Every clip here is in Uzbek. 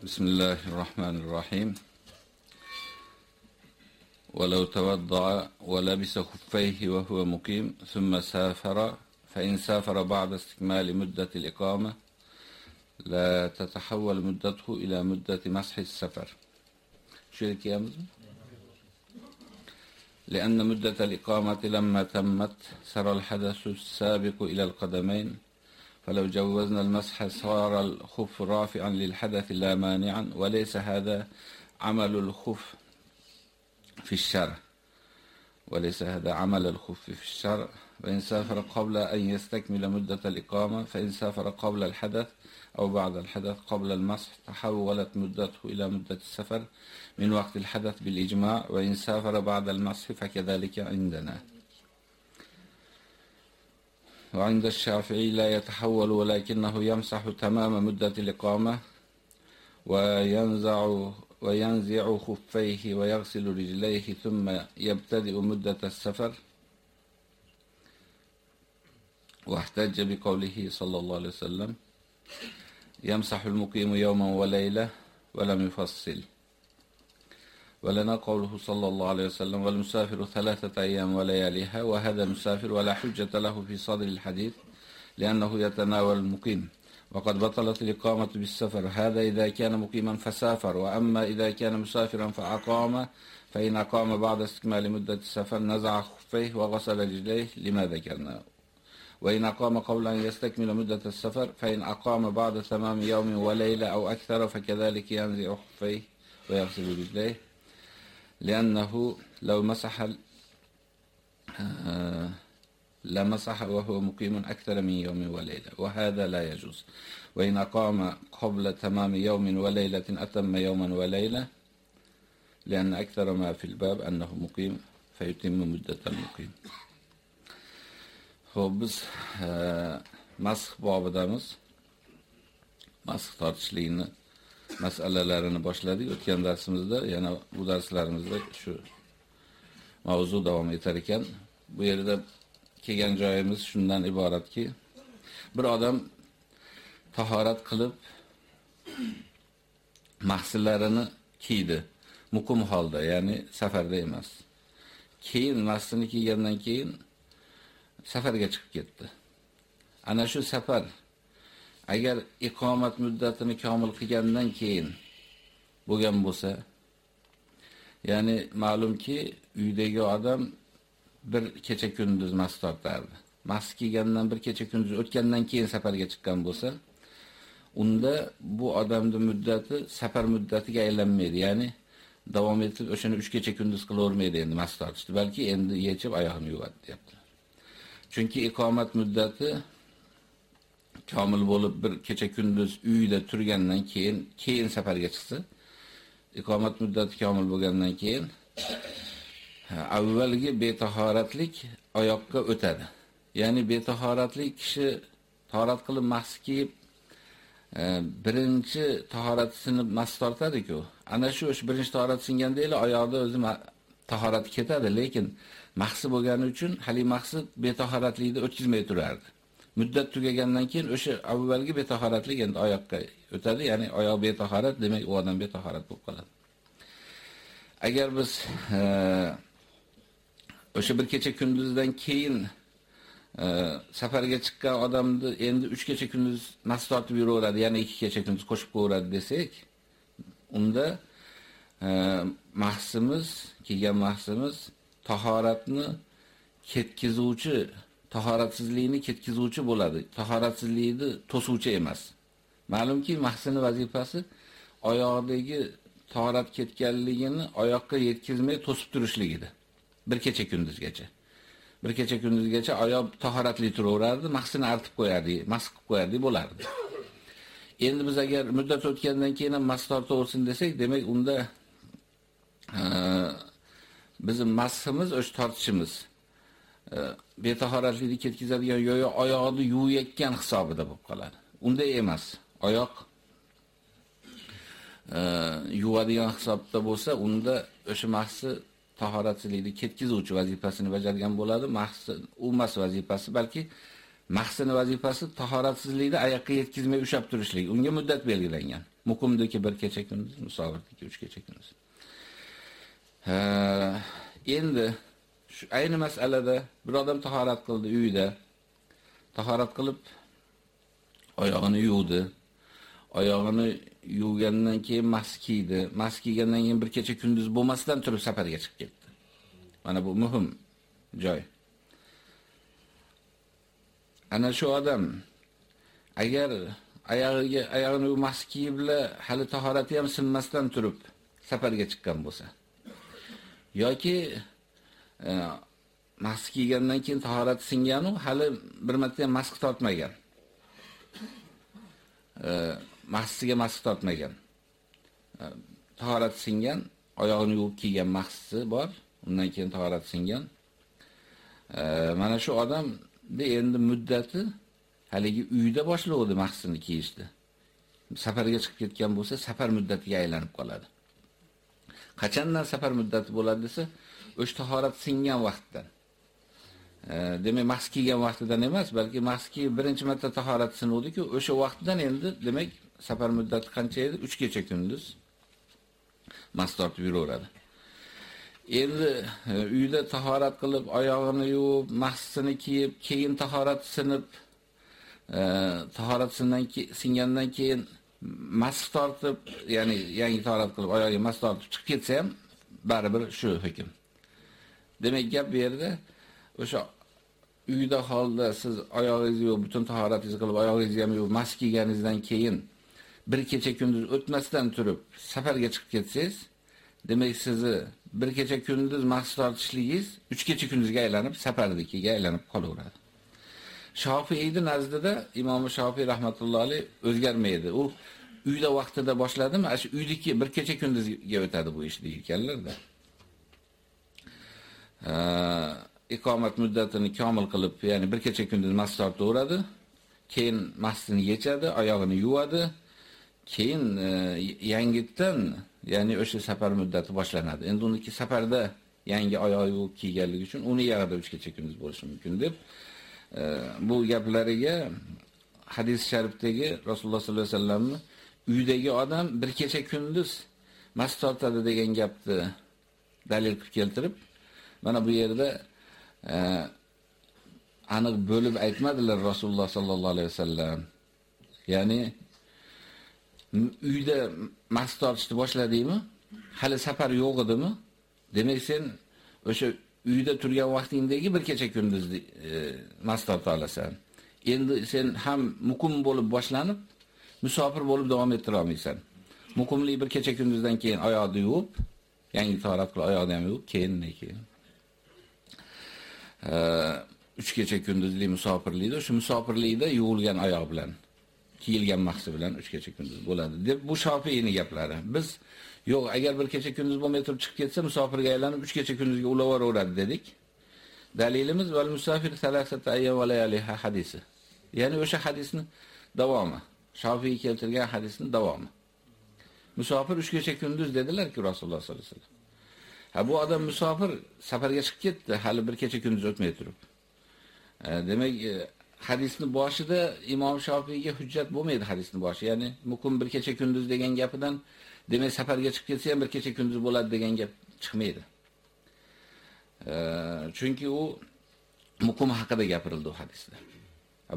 بسم الله الرحمن الرحيم. ولو توضع ولبس خفيه وهو مقيم ثم سافر فإن سافر بعد استكمال مدة الإقامة لا تتحول مدته إلى مدة مسح السفر. شرك يا مزم لأن مدة الإقامة لما تمت سر الحدث السابق إلى القدمين فلو جوزنا المسح صار الخف رافعا للحدث لا مانعا وليس هذا عمل الخف في الشرع. وليس هذا عمل الخف في الشرع. وإن سافر قبل أن يستكمل مدة الإقامة فإن سافر قبل الحدث أو بعد الحدث قبل المسح تحولت مدته إلى مدة السفر من وقت الحدث بالإجماع وإن سافر بعد المسح فكذلك عندنا. وعند الشافعي لا يتحول ولكنه يمسح تمام مدة الإقامة وينزع وينزع خفيه ويغسل رجليه ثم يبتدئ مدة السفر. واحتج بقوله صلى الله عليه وسلم يمسح المقيم يوما وليلة ولم يفصل. ولنا قوله صلى الله عليه وسلم والمسافر ثلاثة أيام ولياليها وهذا مسافر ولا حجة له في صدر الحديث لأنه يتناول المقيم. وقد بطلت الإقامة بالسفر. هذا إذا كان مقيما فسافر. وأما إذا كان مسافرا فأقام فإن أقام بعد استكمال مدة السفر نزع خفيه وغسل رجليه. لما ذكرنا؟ وإن أقام قبل أن يستكمل مدة السفر فإن أقام بعد تمام يوم وليلة أو أكثر فكذلك ينزع خفيه ويغسل رجليه. لأنه لو مسح آه لمسح وهو مقيم أكثر من يوم وليلة وهذا لا يجوز وإن أقام قبل تمام يوم وليلة أتم يوما وليلة لأن أكثر ما في الباب أنه مقيم فيتم مدة المقيم Xo'p, biz masx bobidamiz. Masx tortishlikni masalalarini boshladik. O'tgan darsimizda, yana bu darslarimizda shu mavzu davom etar ekan. Bu yerda kelgan joyimiz shundan iboratki, bir odam tahorat qilib mahsullarini kiydi. Muqim holda, ya'ni safarda emas. Keyin mahsini kiygandan keyin safarga chiqib ketdi. Ana shu safar agar iqomat muddatini komil qilgandan keyin bo'lgan bo'lsa, ya'ni ma'lumki, uydagi odam bir kecha kunduz mas tortardi. Mas kiygandan bir kecha kunduz o'tgandan keyin safarga chiqqan bo'lsa, unda bu odamning muddati safar muddatiga aylanmaydi. Ya'ni davom etib o'shani 3 kecha kunduz qilavermaydi endi mas tortishdi, balki endi yechib oyoqni yuvadi, deyapti. Chunki iqomat muddati komil bo'lib bir kecha kunduz uyda turgandan keyin keyin safarga chiqsa, iqomat muddati komil bo'lgandan keyin avvalgi betahoratlik oyoqqa o'tadi. Ya'ni betahoratlik kishi tahorat qilib mahs kiyib e, birinchi tahorat sinib mas tortadi-ku. Ana shu o'sha birinchi tahorat singandagina oyoqda o'zi tahorat ketadi, lekin mahsi bo'lgani uchun hali maqsad betahoratlikni o'tkazmay turardi. Muddat tugagandan keyin o'sha avvalgi betahoratlik endi oyoqqa o'tadi, ya'ni oyoq betahorat, demak u odam betahorat bo'lib qoladi. Agar biz e, o'sha bir kecha kunduzdan keyin e, safarga chiqqan odamni endi 3 kecha kunduz mas tortib yuraveradi, ya'ni 2 kecha kunduz qo'shib qo'yaveradi desak, unda e, mahsimiz, kelgan mahsimiz tahoratni ketkizuvchi, tahoratsizlikni ketkizuvchi bo'ladi. Tahoratsizlikni to'suvchi emas. Ma'lumki, mahsini vazifasi oyoqdagi tahorat ketganligini oyoqqa yetkazmay to'sib turishligidir. Bir kecha kunduzgacha. Bir kecha kunduzgacha oyoq tahoratli turaverardi, mahsini artib qo'yardi, mas qilib qo'yardi bo'lardi. Endi biz agar muddat o'tgandan keyin ham mas tortaversin desak, demak unda e, bizim masximiz o'sha tortishimiz betahoratlikni ketkazadigan yo'yo oyoqni yuvayotgan hisobida bo'lib qoladi. Unda emas. Oyoq e, yuvadigan hisobda bo'lsa, unda o'sha mahsi tahoratsizlikni ketkizuvchi vazifasini bajargan bo'ladi. Mahsi u emas vazifasi, balki mahsini vazifasi tahoratsizlikni oyoqqa yetkazmay ushab turishlik. Unga muddat belgilangan. muqimdagi bir kecha kunduz, musofirniki 3 kecha kunduz. Endi shu ayni masalada bir odam tahorat qildi uyida. Tahorat qilib oyog'ini yuvdi. Oyog'ini yuvgandan keyin mas kiydi. Mas kiygandan keyin bir kecha kunduz bo'lmasdan turib safarga chiqib ketdi. Mana bu muhim joy. Ana shu odam agar oyog'iga oyog'ini mas kiyib bilan hali tahorati ham sinmasdan turib safarga chiqqan bo'lsa yoki mask kiygandan keyin tahorati singan u hali bir marta ham mask tortmagan. E, maskiga mask tortmagan. Tahorat tahorati singan, oyog'ini yuvib kiygan maski bor, undan keyin tahorati singan. Mana shu odam de endi muddati haligi uyda boshlovdi mahsini kiyishdi. Safarga chiqib ketgan bo'lsa, safar muddatiga aylanib qoladi. Qachondan safar muddati bo'ladi desa, o'sha tahorat singan vaqtdan. E, demak, mahs kiygan vaqtidan emas, balki mahs kiyib birinchi marta tahorat sinuvdi-ku, o'sha vaqtdan endi demak, safar muddati qancha edi? 3 kecha kunduz mas tortib yuraveradi. Endi e, uyda tahorat qilib, oyog'ini yuvib, mahsini kiyib, keyin tahorat sinib, e, tahorat singandan keyin mas tortib, ya'ni yangi tahorat qilib, oyog'iga mas tortib chiqib ketsa ham baribir shu hukm. Demak, gap bu yerda o'sha uyda holda siz oyog'ingizni yo'q, butun tahoratingizni qilib, oyog'ingizni ham yuvib, mas kiyganingizdan keyin bir kecha kunduz o'tmasdan turib safarga chiqib ketsangiz, demak sizni bir kecha kunduz mas tortishligingiz 3 kecha kunduzga aylanib, safardikiga aylanib qolaveradi. Shofiyning nazdida Imom Shofiy rahmatullohi alayh o'zgarmaydi. U uyda vaqtida boshladimi, shu uydagi bir kecha kunduzga o'tadi bu ish deyilganlarda. Iqomat muddatini komil qilib, ya'ni bir kecha kunduz masjid tortaveradi, keyin masjidni yechadi, oyog'ini yuvadi, keyin e, yangitdan, ya'ni o'sha safar muddati boshlanadi. Endi uniki safarda yangi oyoq yuvib kiyganligi uchun uni yarada 3 kecha kunduz bo'lishi mumkin deb e, bu gaplariga hadis sharifdagi Rasululloh sollallohu alayhi vasallamni uydagi odam bir kecha kunduz mas tortadi degan gapni dalil qilib keltirib, mana bu yerda e, aniq bo'lib aytmadilar Rasululloh sallallohu alayhi vasallam. Ya'ni uyda mast tortishni boshladingmi? Hali safar yo'q edimi? Demak, sen o'sha uyda turgan vaqtingdagi bir kecha kunduz e, mas torta olasan. Endi sen ham muqim bo'lib boshlanib, musofir bo'lib davom ettira olmaysan. Muqimlik bir kecha kunduzdan keyin oyoqni yuvib, yangi tahorat qilib oyoqni ham yuvib, keyin keyin 3 kecha kunduzli musofirlikda, shu musofirlikda yuvilgan oyoq bilan kiyilgan mahsi bilan 3 kecha kunduz bo'ladi deb bu Shofiyning gaplari. Biz yo'q, agar bir kecha kunduz bo'lmay turib chiqib ketsa, musofirga aylanib 3 kecha kunduzga ulaveraveradi dedik. Dalilimiz val musafir salasata ayyam va layaliha hadisi. Ya'ni o'sha hadisni davomi. Shofiy keltirgan hadisni davomi. Musofir 3 kecha kunduz dedilar-ku Rasululloh sollallohu alayhi vasallam. Ha bu odam musofir safarga chiqib ketdi, hali bir kecha kunduz o'tmay turib. E, demak, e, hadisni boshida Imom Shofiyga hujjat bo'lmaydi hadisni boshi. Ya'ni muqim bir kecha kunduz degan gapidan demak safarga chiqib ketsa ham bir kecha kunduz bo'ladi degan gap chiqmaydi. E, chunki u muqim haqida gapirildi u hadisda.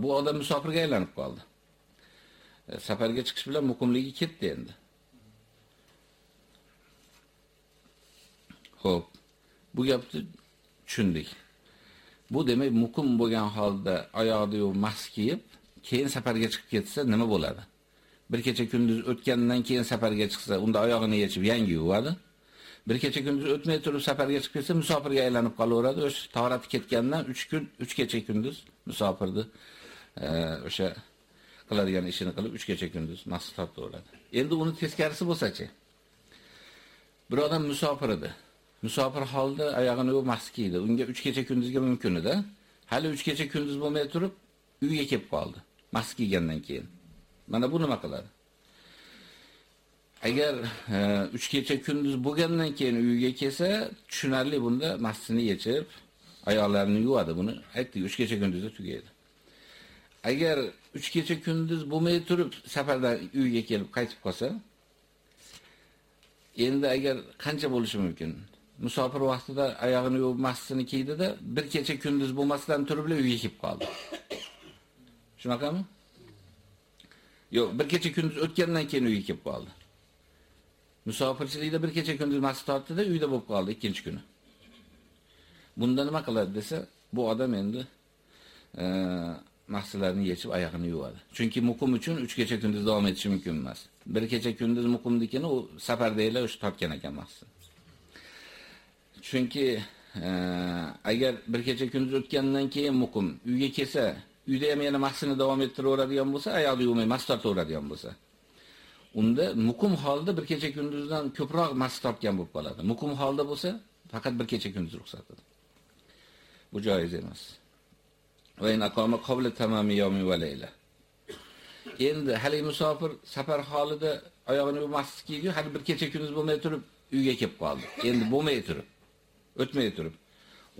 Bu odam musofirga aylanib qoldi. E, safarga chiqish bilan muqimligi ketdi endi. Xo'p. Bu gapni tushundik. Bu demak muqim bo'lgan holda oyoqni yo'q mahs kiyib, keyin safarga chiqib ketsa nima bo'ladi? Bir kecha kunduz o'tgandan keyin safarga chiqsa, unda oyog'ini yechib yangi yuvadi. Bir kecha kunduz o'tmay turib safarga chiqib ketsa, musofirga aylanib qolaveradi. O'sha tahorati ketgandan 3 kun, 3 kecha kunduz musofirni e, o'sha qiladigan ishini qilib 3 kecha kunduz mahs tortaveradi. Endi uni teskarisi bo'lsa-chi? Bir odam musofir edi. Musofir holda oyog'ini yuvib maskiydi. Unga 3 kecha kunduzga mumkin edi. Hali 3 kecha kunduz bo'lmay turib, uyga kelib qoldi. Mahs kiygandan keyin. Mana bu nima qiladi? Agar 3 e, kecha kunduz bo'lgandan keyin uyga kelsa, tushunarli bunda mahsini yechib, oyoqlarini yuvadi. Buni aytdik, 3 kecha kunduzda tugaydi. agar 3 kecha kunduz bo'lmay turib safardan uyga kelib qaytib qolsa, endi agar qancha bo'lishi mumkin? Musofir vaqtida oyog'ini yuvib masjidini kiydida bir kecha kunduz bo'lmasdan turib uyga kelib qoldi. Shunaqami? Yo'q, bir kecha kunduz o'tgandan keyin uyga kelib qoldi. Musofirchilikda bir kecha kunduz masjid tortdida uyda bo'lib qoldi ikkinchi kuni. Bunda nima qiladi desa, bu odam endi e, mahsullarni yechib oyog'ini yuvadi. Chunki muqim uchun 3 kecha kunduz davom etishi mumkin emas. Bir kecha kunduz muqimnikini u safardagilar o'sha tortgan ekan mahsul. Chunki e, agar bir kecha kunduz o'tgandan keyin muqim uyga kelsa, uyda ham yana mahsulni davom ettiraveradigan bo'lsa, oyoqni yuvmay mas tortaveradigan bo'lsa, unda muqim holda bir kecha kunduzdan ko'proq mas tortgan bo'lib qoladi. Muqim holda bo'lsa, faqat bir kecha kunduz ruxsat. Bu joiz emas. va in aqama qabla tamami yawmi va layla. Endi hali musofir safar holida oyog'ini yuvmaslik kiydi, hali bir kecha kunduz bo'lmay turib uyga kelib qoldi. Endi bo'lmay turib, o'tmay turib.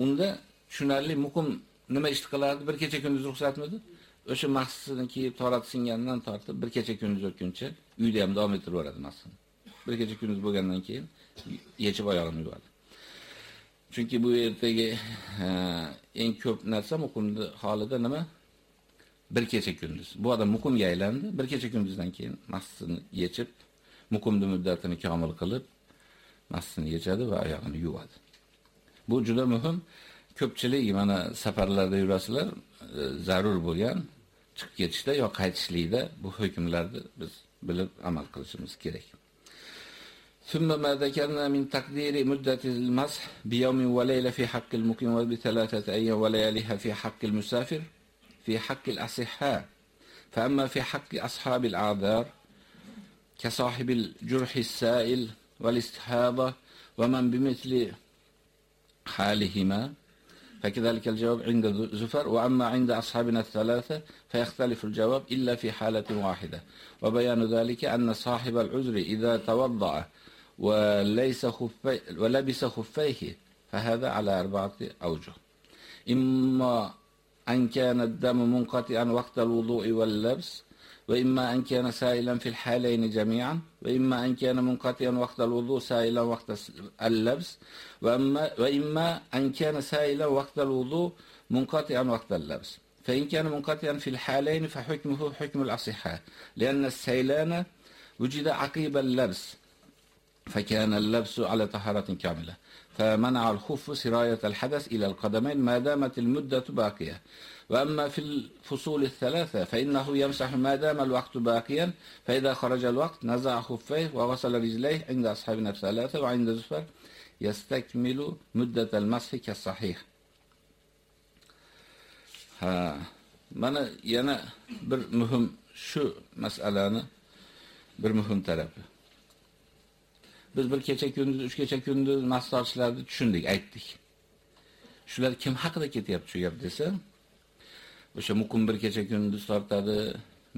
Unda tushunarli muqim nima ish qilardi? Bir kecha kunduz ruxsatmidi? O'sha mahsini kiyib torat singandan tortib bir kecha kunduz o'tguncha uyda ham davom ettiraveradi mahsini. Bir kecha kunduz bo'lgandan keyin yechib oyog'ini yuvadi. Chunki bu yerdagi eng ko'p narsa muqimni holida nima? Bir kecha kunduz. Bu odam muqimga aylandi. Bir kecha kunduzdan keyin maxsusini yechib, muqimni muddatini kamol qilib, masjidni yechadi va oyog'ini yuvadi. Bu juda muhim. Ko'pchilik mana safarlarda yurasizlar, e, zarur bo'lgan chiqib ketishda yo qaytishlikda bu hukmlarni biz bilib amal qilishimiz kerak. ثم ما ذكرنا من تقدير مدة المسح بيوم وليلة في حق المقيم وبثلاثة أيام ولياليها في حق المسافر في حق الأصحاء فأما في حق أصحاب الأعذار كصاحب الجرح السائل والاستحاضة ومن بمثل حالهما فكذلك الجواب عند زفر وأما عند أصحابنا الثلاثة فيختلف الجواب إلا في حالة واحدة. وبيان ذلك أن صاحب العذر إذا توضأ وليس خفي ولبس خفيه فهذا على أربعة أوجه. إما أن كان الدم منقطعا وقت الوضوء واللبس وإما أن كان سائلا في الحالين جميعا وإما أن كان منقطعا وقت الوضوء سائلا وقت اللبس وأما وإما أن كان سائلا وقت الوضوء منقطعا وقت اللبس. فإن كان منقطعا في الحالين فحكمه حكم الأصحاء لأن السيلان وجد عقيب اللبس فكان اللبس على طهارة كاملة فمنع الخف سراية الحدث إلى القدمين ما دامت المدة باقية. وأما في الفصول الثلاثة فإنه يمسح ما دام الوقت باقيا فإذا خرج الوقت نزع خفيه وغسل رجليه عند أصحابنا الثلاثة وعند زفر يستكمل مدة المسح كالصحيح ها mana yana bir muhim shu masalani bir muhim tarafi biz bir kecha kunduz, uch kecha kunduz mastorchilarni tushundik, aytdik. Shular kim haqida ketyapti shu gap desa, o'sha muqim bir kecha kunduz tortadi,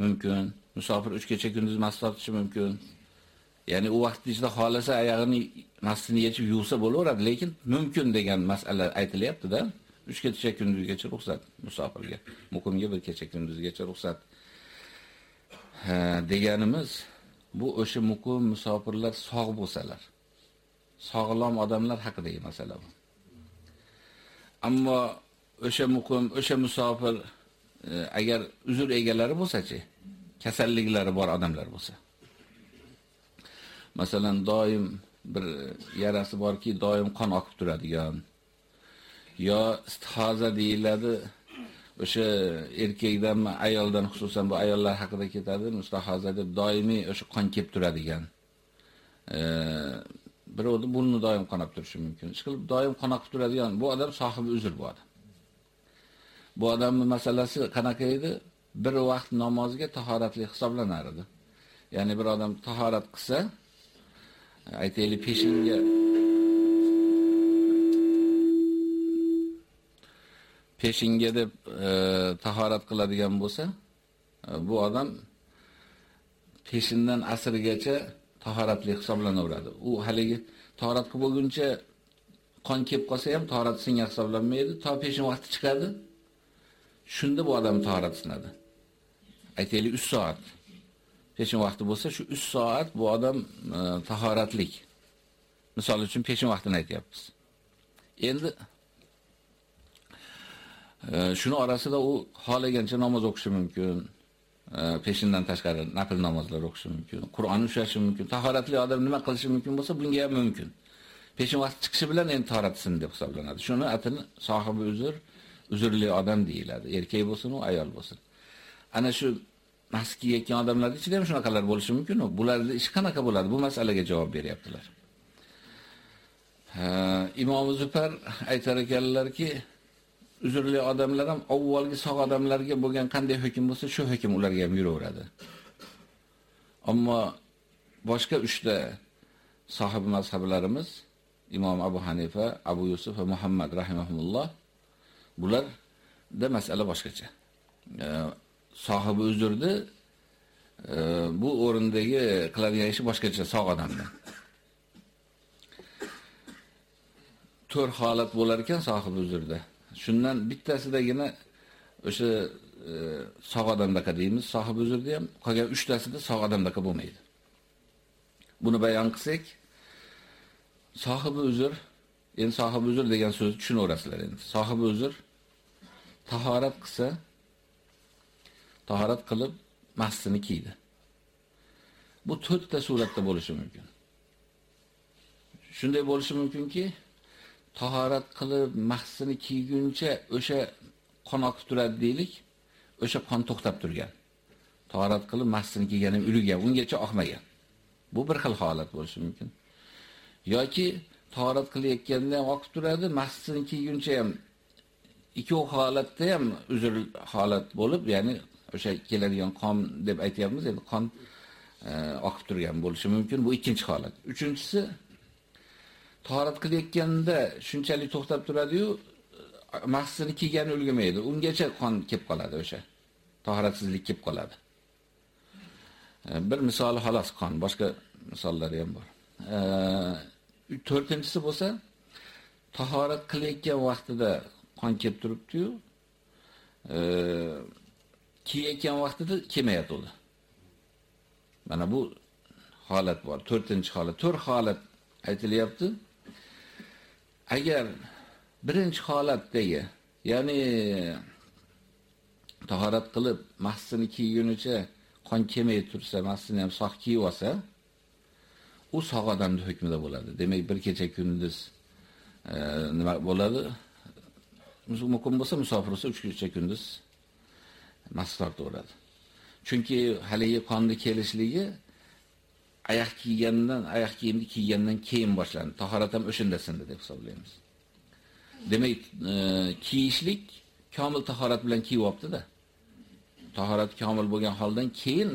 mumkin. Musofir 3 kecha kunduz mast tortishi mumkin. Ya'ni u vaqt ichida xolasa oyog'ini mastini yechib yuvsa bo'laveradi, lekin mumkin degan masala aytilyapti-da. 3 kecha kunduzgacha ruxsat musofirga, muqimga bir kecha kunduzgacha ruxsat. Ha, deganimiz bu o'sha muqim musofirlar sog' bo'lsalar, sog'lom odamlar haqidagi masala bu. Ammo o'sha muqim, o'sha musofir agar uzr egalari bo'lsa-chi, kasalliklari bor odamlar bo'lsa. Masalan, doim bir yarasi borki, doim qon oqib turadigan yo istihoza deyiladi, o'sha erkakdanmi, ayoldan xususan bu ayollar haqida ketadi, mustahoza deb doimiy o'sha qon kelib turadigan. Birovni burni doim qonab turishi mumkin. Ishqilib doim qon turadigan bu odam sohibi uzr bo'ladi. Bu odamning masalasi qanaqa edi? Bir vaqt namozga tahoratli hisoblanar edi. Ya'ni bir odam tahorat qilsa, aytaylik peshinga peshinga deb e, tahorat qiladigan bo'lsa, e, bu odam peshindan asrgacha tahoratli hisoblanaveradi. U haligi tahorat qilib bo'lguncha qon kelib qolsa ham tahorat singa hisoblanmaydi, to peshin vaqti chiqadi. Shunda bu odam tahorat sinadi. aytaylik 3 soat peshin vaqti bo'lsa, shu 3 soat bu odam e, tahoratlik. Misol uchun peshin vaqtini aytyapmiz. Endi e, shuni orasida u xohlagancha namoz o'qishi mumkin. E, peshindan tashqari nafil namozlar o'qishi mumkin. Qur'on ushlashi mumkin. Tahoratli odam nima qilishi mumkin bo'lsa, bunga ham mumkin. Peshin vaqti chiqishi bilan endi tahoratsin deb hisoblanadi. Shuni atini sohibi uzr, uzrli odam deyiladi. Erkak bo'lsin, u ayol bo'lsin. Ana shu masjid kiyayotgan odamlar ichida ham shunaqalar bo'lishi mumkin. Bularda ish qanaqa bo'ladi? Bu masalaga javob beryaptilar. Imom Zufar aytar ekanlarki, uzrli odamlar ham avvalgi sog' odamlarga bo'lgan qanday hukm bo'lsa, shu hukm ularga ham yuraveradi. Ammo boshqa 3 ta sohib mazhablarimiz Imom Abu Hanifa, Abu Yusuf va Muhammad rahimahumulloh bular da masala boshqacha. sohibi uzrni e, bu o'rindagi qiladigan ishi boshqacha sog' odamdan. To'rt holat bo'lar ekan sohibi uzrda. Shundan bittasidagina o'sha e, sog' odamdaqa deymiz, sohibi uzrda ham qolgan 3 tasida sog' odamdaqa bo'lmaydi. Buni bayon qilsak, sohibi uzr, endi sohibi uzr degan so'zni tushunaverasizlar endi. Sohibi uzr tahorat qilsa, tahorat qilib mahsini kiydi. Bu to'rtta suratda bo'lishi mumkin. Shunday bo'lishi mumkinki, tahorat qilib mahsini kiyguncha o'sha qon oqib turadi deylik, o'sha qon to'xtab turgan. Tahorat qilib mahsini kiyganim ulugan, ungacha oqmagan. Bu bir xil holat bo'lishi mumkin. yoki tahorat qilayotganda ham oqib turadi, mahsini kiyguncha ham ikkov holatda ham uzr holat bo'lib, ya'ni o'sha keladigan qon deb aytyapmiz, endi qon e, oqib turgan bo'lishi mumkin. Bu ikkinchi holat. Uchinchisi tahorat qilayotganda shunchalik to'xtab turadi-yu, e, mahsini kiygani ulgurmaydi. Ungacha qon kelib qoladi o'sha. Tahoratsizlik kelib qoladi. E, bir misol xolos qon, boshqa misollari ham bor. E, to'rtinchisi bo'lsa, tahorat qilayotgan vaqtida qon kelib turibdi-yu, e, kiyayotgan vaqtida kelmayapti. Mana bu holat bor. 4-holat. 4 holat aytilyapti. Agar birinchi holatdagi, ya'ni tahorat qilib mahsini kiygunicha qon kelmay tursa, mahsini ham sog' kiyib olsa, u sog' odamning hukmida bo'ladi. Demak, bir kecha kunduz e, nima bo'ladi? Musulmon bo'lsa, musofir bo'lsa 3 kecha kunduz mas tortaveradi. Chunki haligi qonni kelishligi oyoq kiygandan, oyoq kiyimni kiygandan keyin boshlandi. Tahorat ham o'shanda sindi deb hisoblaymiz. Demak, e, kiyishlik komil tahorat bilan kiyib olibdi-da. Tahorat komil bo'lgan holdan keyin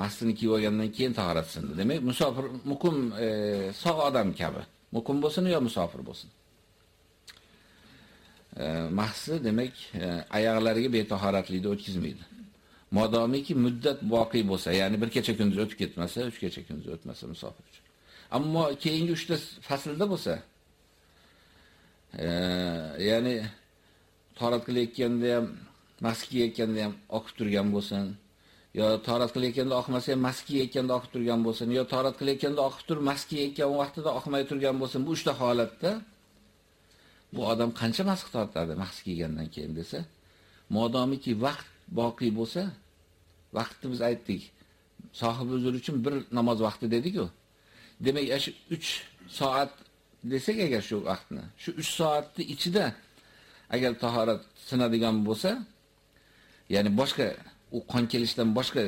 mastini kiyib olgandan keyin tahorat sindi. Demak, musofir muqim e, sog' odam kabi. Muqim bo'lsin yo musofir bo'lsin. Э, mahsi demak e, oyoqlariga betahoratlikni o'tkazmaydi. Modomiki muddat boqiy bo'lsa, ya'ni bir kecha kunduz o'tib ketmasa, 3 kecha kunduz o'tmasa musofir uchun. Ammo keyingi 3 ta faslda bo'lsa, e, ya'ni tahorat qilayotganda ham, maski kiyayotganda ham oqib turgan bo'lsin, yo tahorat qilayotganda oqmasa ham maski kiyayotganda oqib turgan bo'lsin, yo tahorat qilayotganda oqib turib maski kiyayotgan vaqtida oqmay turgan bo'lsin, bu 3 ta holatda bu odam qancha masx tortadi mahs kiygandan keyin desa, modomiki vaqt boqiy bo'lsa, vaqtni biz aytdik. Sohibi uzr uchun bir namoz vaqti dedik-ku. Demak, shu 3 soat desak agar shu vaqtni, shu 3 soatni ichida agar tahorat sinadigan bo'lsa, ya'ni boshqa u qon kelishdan boshqa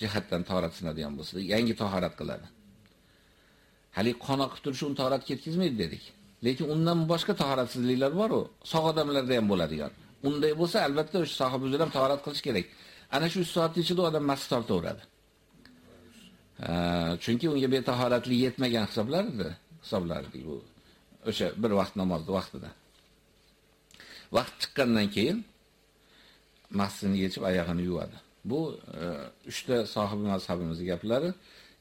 jihatdan tahorat sinadigan bo'lsa, yangi tahorat qiladi. Hali qon oqib turishi uni tahorat ketkizmaydi dedik. Lekin undan boshqa tahoratsizliklar bor-ku, sog' odamlarda ham bo'ladigan. Unday bo'lsa, albatta o'sha sohib o'zi ham tahorat qilish kerak. Ana shu soat ichida odam masjid tortaveradi. Chunki unga betahoratlik yetmagan hisoblardi, hisoblardi bu. O'sha bir vaqt namozni vaqtida. Vaqt chiqqandan keyin masjidni yechib oyog'ini yuvadi. Bu e, 3 ta sohib mazhabimizning gaplari.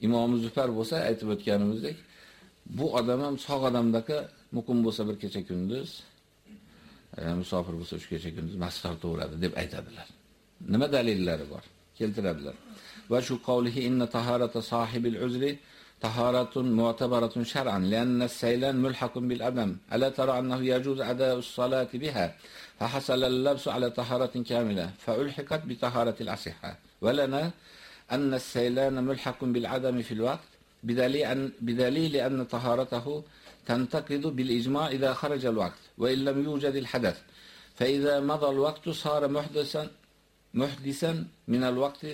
Imom Zufar bo'lsa aytib o'tganimizdek, bu odam ham sog' odamdagi muqim bo'lsa bir kecha kunduz, e, musofir bo'lsa 3 kecha kunduz masjid tortaveradi deb aytadilar. Nima dalillari bor? keltiradilar. Va shu qavlihi inna taharata sohibil uzri taharatun mu'tabaratun shar'an lianna saylan mulhaqun bil adam. Ala tara annahu yajuz ada'u as-salati biha. فحصل اللبس على طهارة كاملة فألحقت بطهارة الأصحة ولنا أن السيلان ملحق بالعدم في الوقت بدليل أن, بدليل أن طهارته تنتقد بالإجماع إذا خرج الوقت وإن لم يوجد الحدث. فإذا مضى الوقت صار محدثا محدثا من الوقت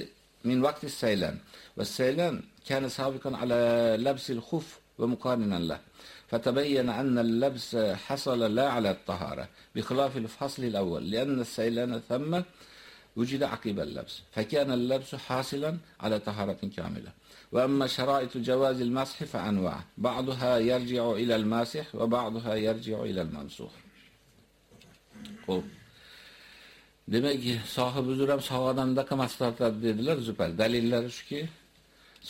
من وقت السيلان. والسيلان كان سابقا على لبس الخف ومقارنا له. فتبين أن اللبس حصل لا على الطهارة بخلاف الفصل الأول لأن السيلان ثم وجد عقب اللبس فكان اللبس حاصلا على طهارة كاملة وأما شرائط جواز المسح فأنواع بعضها يرجع إلى الماسح وبعضها يرجع إلى الممسوح Xo'p. Demak, sohib uzr ham sog' odamdaqa mas tortadi dedilar Zupar. Dalillari shuki,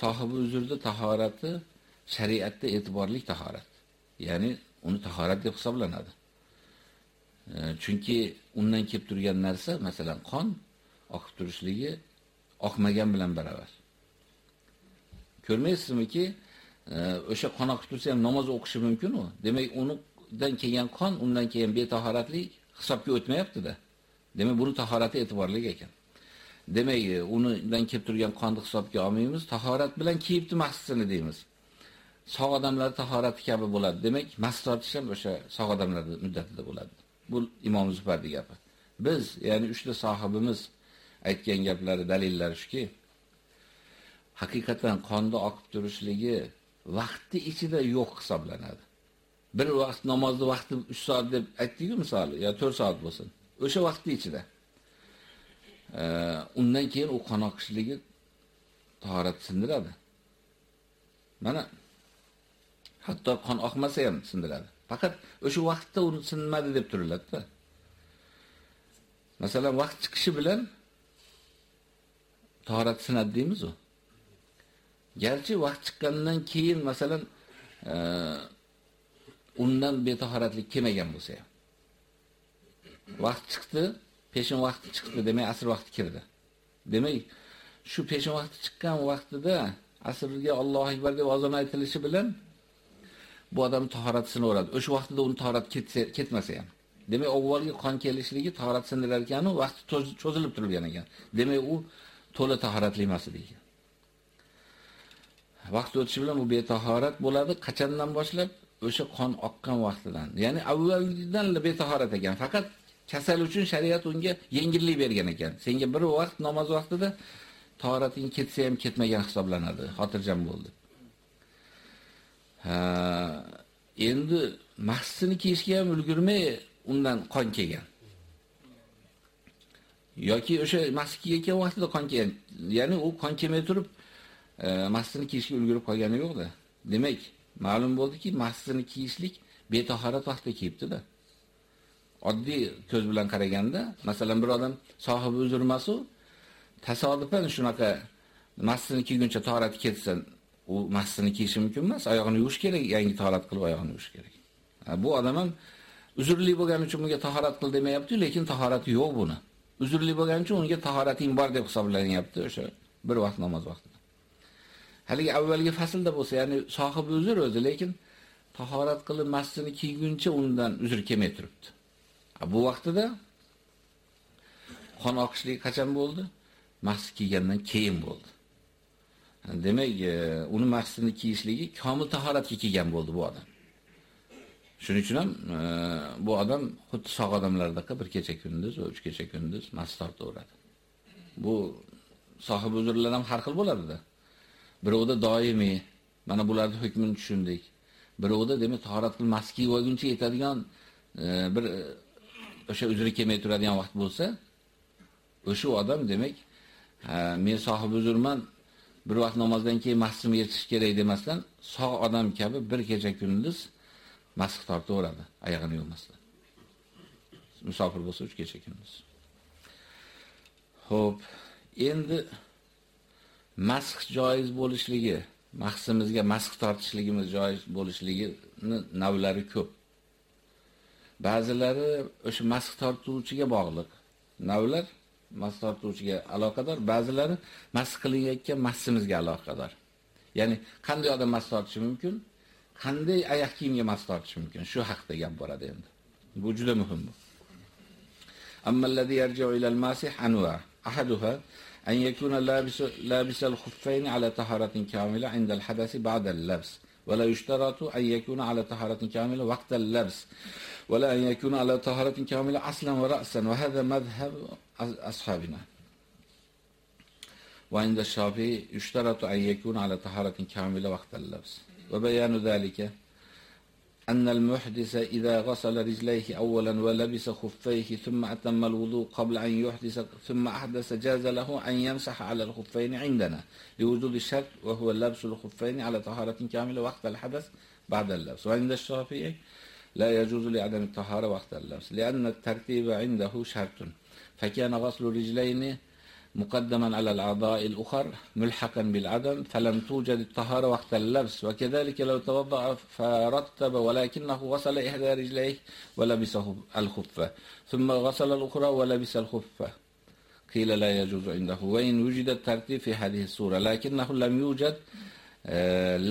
sohib uzrda tahorati shariatda e'tiborli tahorat. Ya'ni uni tahorat deb hisoblanadi. E, chunki undan kelib turgan narsa, masalan, qon oqib turishligi oqmagan bilan baravar. Ko'rmaysizmi-ki, e, o'sha qon oqib tursa ham namoz o'qishi mumkin u. Demak, undan kelgan qon, undan keyin betahoratlik hisobga o'tmayapti-da. Demak, buni tahorati e'tiborli ekan. Demak, e, undan kelib turgan qonni hisobga olmaymiz, tahorat bilan kiyibdi maqsadini deymiz. Sog' odamlar tahorati kabi bo'ladi. Demak, mas tortish ham o'sha sog' odamlar muddatida bo'ladi. Bu Imom Zufardi gapi. Biz, ya'ni uchta sohibimiz aytgan gaplari, dalillari shuki, haqiqatan qonda oqib turishligi vaqti ichida yo'q hisoblanadi. Bir vaqt namozni vaqti 3 soat deb aytdik-ku misol, yo 4 soat bo'lsin. O'sha vaqti ichida. E, undan keyin u qon oqishligi tahorat sindiradi. Mana hatto qon oqmasa ham sindiradi. Faqat o'sha vaqtda u sinmadi deb turiladi-da. Masalan, vaqt chiqishi bilan tahorat sinadi deymiz u. Garchi vaqt chiqqandan keyin masalan e, undan betahoratlik kelmagan bo'lsa ham. Vaqt chiqdi, peshin vaqti chiqdi, demak asr vaqti kirdi. Demak, shu peshin vaqti chiqqan vaqtida asrga Allohu akbar deb azon aytilishi bilan bu odam tahoratini sinaveradi. O'sha vaqtida uni tahorat ketsa, ketmasa ham. Demak, avvalgi qon kelishligi tahorat sindirar ekan, vaqti cho'zilib turilgan ekan. Demak, u to'la tahoratli emas ekan. Vaqt o'tishi bilan bu betahorat bo'ladi. Qachondan boshlab? O'sha qon oqqan vaqtidan. Ya'ni avvaldan betahorat ekan. Faqat kasal uchun shariat unga yengillik bergan ekan. Senga bir vaqt namoz vaqtida tahorating ketsa ham ketmagan hisoblanadi. Xotirjam bo'ldi. Ha, endi mahsini kiyishga ham ulgurmay undan qon kelgan. Yoki o'sha mahs kiygan vaqtida qon kelgan. Ya'ni u qon kelmay turib e, kiyishga ulgurib qolgani yo'qda. Demak, ma'lum bo'ldiki, mahsini kiyishlik betahorat vaqtda kiyibdi-da. Oddiy ko'z bilan qaraganda, masalan, bir odam sohibi uzurmasu tasodifan shunaqa mahsini kiyguncha tahorat ketsin, u mahsini kiyishi mumkin emas, oyog'ini yuvish kerak, yangi tahorat qilib oyog'ini yuvish kerak. Bu odam ham uzrli bo'lgani uchun bunga tahorat qil demayapti, lekin tahorati yo'q buni. Uzrli bo'lgani uchun unga tahorating bor deb hisoblanyapti o'sha bir vaqt namoz vaqtida. Haligi avvalgi faslda bo'lsa, ya'ni sohib uzr o'zi, lekin tahorat qilib masjidni kiyguncha undan uzr kelmay turibdi. Bu vaqtida qon oqishligi qachon bo'ldi? Masjid kiygandan keyin bo'ldi. Demak, e, uni masjidni kiyishligi komil tahoratga kelgan bo'ldi bu odam. Shuning uchun ham e, bu odam xuddi sog' odamlardagi bir kecha kunduz va uch kecha kunduz mast tortaveradi. Bu sohib uzrlar ham har xil bo'ladi-da. Birovda doimiy, mana bularning hukmini tushundik. Birovda demak tahorat qilib mast yetadigan e, bir e, o'sha uzri kelmay turadigan vaqt bo'lsa, o'sha odam demak, e, men sohib uzrman, bir vaqt namozdan keyin mahsimni yetish kerak demasdan, sog' odam kabi bir kecha kunduz masx tortaveradi, oyog'ini yuvmasdan. Musofir bo'lsa 3 kecha kunduz. Xo'p, endi masx joiz bo'lishligi, maqsimizga masx tortishligimiz joiz bo'lishligini navlari ko'p. Ba'zilari o'sha masx tortuvchiga bog'liq. Navlar masx tortuvchiga aloqador, ba'zilari masx qilinayotgan massimizga aloqador. Ya'ni qanday odam masx tortishi mumkin? Qanday oyoq kiyimga mas tortishi mumkin? Shu haqida gap boradi endi. Bu juda muhim bu. Amma alladhi yarji'u ila al-masih anwa. Ahaduha an yakuna labis labis al-khuffayn ala taharatin kamila 'inda al-hadath ba'da al-labs. ولا يشترط أن يكون على طهارة كاملة وقت اللبس ولا أن يكون على طهارة كاملة أصلا ورأسا وهذا مذهب أصحابنا وعند الشافعي يشترط أن يكون على طهارة كاملة وقت اللبس وبيان ذلك أن المحدث إذا غسل رجليه أولا ولبس خفيه ثم أتم الوضوء قبل أن يحدث ثم أحدث جاز له أن يمسح على الخفين عندنا لوجود الشك وهو لبس الخفين على طهارة كاملة وقت الحدث بعد اللبس. وعند الشافعي لا يجوز لعدم الطهارة وقت اللبس لأن الترتيب عنده شرط فكان غسل رجلين مقدما على الأعضاء الأخر ملحقا بالعدم فلم توجد الطهارة وقت اللبس وكذلك لو توضأ فرتب ولكنه غسل إحدى رجليه ولبسه الخفة. ثم غسل الأخرى ولبس الخفة. قيل لا يجوز عنده. وإن وجد الترتيب في هذه الصورة لكنه لم يوجد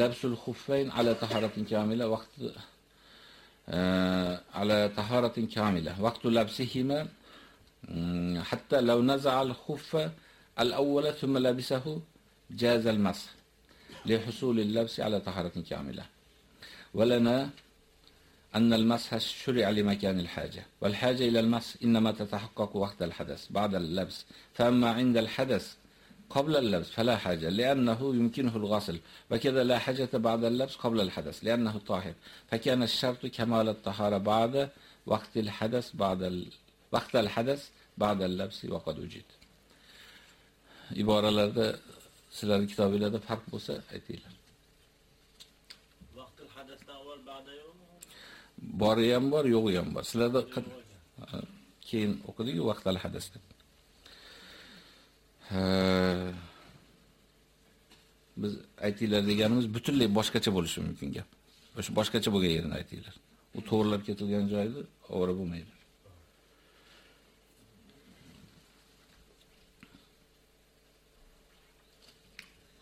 لبس الخفين على طهارة كاملة وقت على طهارة كاملة. وقت لبسهما حتى لو نزع الخف الأول ثم لبسه جاز المسح لحصول اللبس على طهارة كاملة. ولنا أن المسح شرع لمكان الحاجة والحاجة إلى المسح إنما تتحقق وقت الحدث بعد اللبس. فأما عند الحدث قبل اللبس فلا حاجة لأنه يمكنه الغسل وكذا لا حاجة بعد اللبس قبل الحدث لأنه طاهر. فكان الشرط كمال الطهارة بعد وقت الحدث بعد vaqtal hadas ba'dal labsi va qad ujid. Iboralarda sizlarning kitobingizda farq bo'lsa aytinglar. Vaqtal hadasdan avval ba'da yo'qmi? Bori ham bor, yo'g'i ham bor. Sizlarda keyin o'qidik-ku vaqtal hadas deb. biz aytinglar deganimiz butunlay boshqacha bo'lishi mumkin gap. O'sha boshqacha bo'lgan yerini aytinglar. U to'g'rilab ketilgan joyni ovora bo'lmaydi.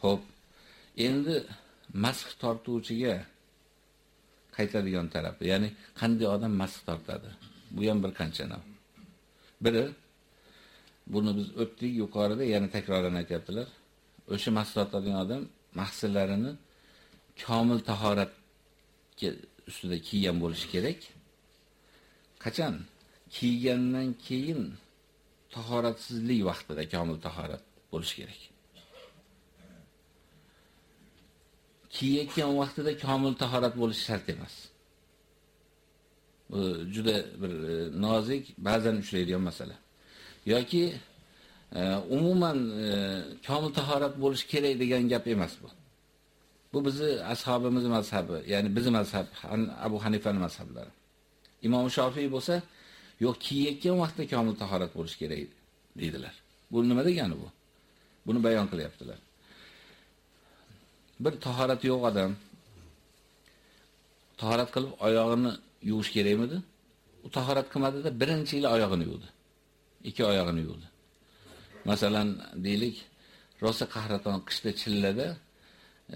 Xo'p. Endi masx tortuvchiga qaytadigan tarafi, ya'ni qanday odam masx tortadi? Bu ham bir qancha nav. Biri buni biz o'tdik yuqorida, yana takrorlanib aytyaptilar. O'sha masx tortadigan odam mahsullarini komil tahorat ustida kiygan bo'lishi kerak. Qachon? Kiygandan keyin tahoratsizlik vaqtida komil tahorat bo'lishi kerak. Kiyayotgan vaqtida komil tahorat bo'lishi shart emas. Bu juda bir e, nozik, ba'zan uchraydigan masala. yoki e, umuman e, komil tahorat bo'lish kerak degan gap emas bu. Bu bizni ashabimiz mazhabi, ya'ni bizning mazhab, Abu Hanifaning mazhablari. Imom Shofiy bo'lsa, yo'q kiyayotgan vaqtda komil tahorat bo'lish kerak deydilar. Bu nima degani bu? Buni bayon qilyaptilar. Bir tahorat yo'q odam tahorat qilib oyog'ini yuvish kerakmidi? U tahorat qilmadi-da, birinchi yil oyog'ini yuvdi. Ikki oyog'ini yuvdi. Masalan, deylik, rosa qahraton qishda chillada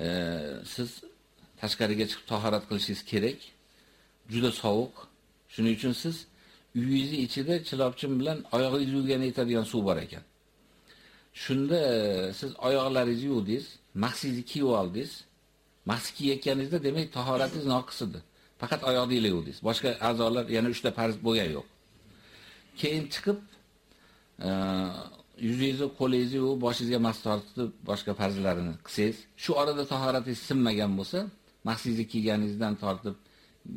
e, siz tashqariga chiqib tahorat qilishingiz kerak. Juda sovuq. Shuning uchun siz uyingiz ichida chilopchim bilan oyog'ingizni yuvgan yetadigan suv bor ekan. Shunda e, siz oyoqlaringizni yuvdingiz, mahsizni kiyib oldingiz. Mahsi kiyayotganingizda demak tahoratingiz noqis edi. Faqat oyoqni yuvdingiz. Boshqa a'zolar yana 3 ta farz bo'lgan yo'q. Keyin chiqib e, yuzingizni, qo'lingizni yuvib, boshingizga mas tortib, boshqa farzlarini qilsangiz, shu orada tahoratingiz sinmagan bo'lsa, mahsizni kiyganingizdan tortib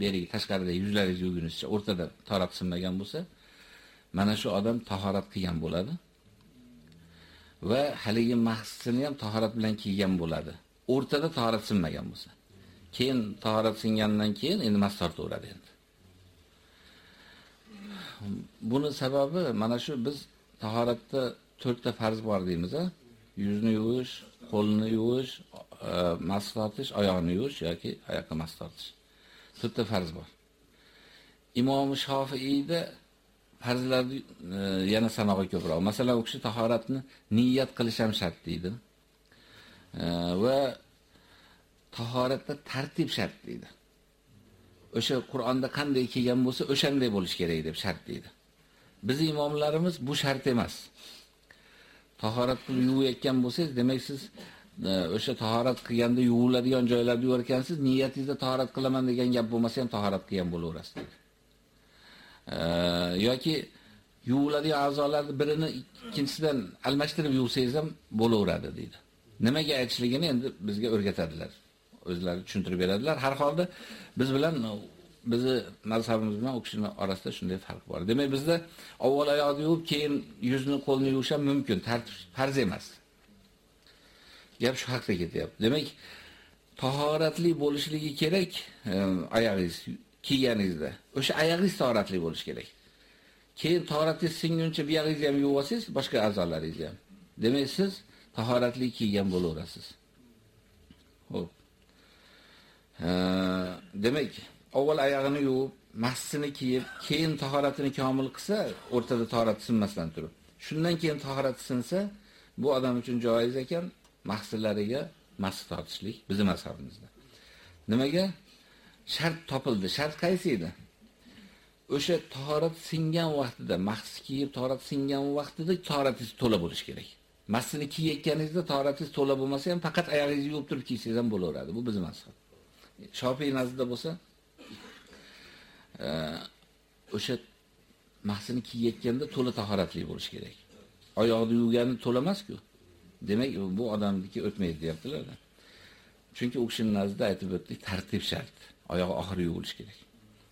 beriga tashqarida yuzlaringizni yuvgunizcha o'rtada tahorat sinmagan bo'lsa, mana shu odam tahorat qilgan bo'ladi. Va haligi mahsusini ham tahorat bilan kiygan bo'ladi. O'rtada tahorat sinmagan bo'lsa. Keyin tahorat singandan keyin endi mas tortaveradi endi. Buni sababi mana shu biz tahoratda 4 ta farz bor deymiz a. Yuzni yuvish, qo'lni yuvish, e, mas tortish, oyoqni yuvish yoki oyoqqa mas tortish. 4 ta farz bor. Imom Shofiiyda farzlarni e, yana sanog'i ko'proq. Masalan, u kishi tahoratni niyat qilish ham shart deydi. E, va tahoratda tartib shart deydi. O'sha Qur'onda qanday kelgan bo'lsa, o'shanday bo'lish kerak deb shart deydi. Biz imomlarimiz bu shart emas. Tahorat qilib yuvayotgan bo'lsangiz, demak siz e, o'sha tahorat qilganda yuviladigan joylarda yuvarkansiz, niyatingizda tahorat qilaman degan gap bo'lmasa ham tahorat qilgan bo'laverasiz. Yoki yuviladigan a'zolarni birini ikkinchisidan almashtirib yuvsangiz ham bo'laveradi deydi. Nimaga aytishligini endi bizga o'rgatadilar. O'zlari tushuntirib beradilar. Har holda biz bilan bizi mazhabimiz bilan u orasida shunday farq bor. Demak, bizda avval oyoqni yuvib, keyin yuzni, qo'lni yuvish ham mumkin, tartib farz emas. Gap shu haqda ketyapti. Demak, tahoratli bo'lishligi kerak e, oyog'ingiz kiyganingizda. O'sha oyog'ingiz tahoratli bo'lishi kerak. Keyin tahoratingiz singuncha bu yog'ingizni ham yuvib olsangiz, boshqa a'zolaringizni ham. Demak, siz tahoratli kiygan bo'laverasiz. Xo'p. demak, avval oyog'ini yuvib, mahsini kiyib, keyin tahoratini komil qilsa, o'rtada tahorat sinmasdan turib. Shundan keyin tahorat sinsa, bu odam uchun joiz ekan, mahsullariga mas tortishlik bizning mazhabimizda. Nimaga? Shart topildi. Shart qaysi edi? O'sha tahorat singan vaqtida, mahs kiyib tahorat singan vaqtida tahoratingiz to'la bo'lish kerak. Mahsini kiyayotganingizda tahoratingiz to'la bo'lmasa ham faqat oyog'ingizni yuvib turib kiysangiz ham bo'laveradi. Bu bizning mazhab. Shofiy nazdida bo'lsa, e, o'sha mahsini kiyayotganda to'la tahoratli bo'lish kerak. Oyoqni yuvgani to'la emas-ku. Demak, bu odamniki o'tmaydi deyaptilar. Chunki u kishining nazdida aytib o'tdik, tartib shart. Oyog'i oxiri yuvilish kerak.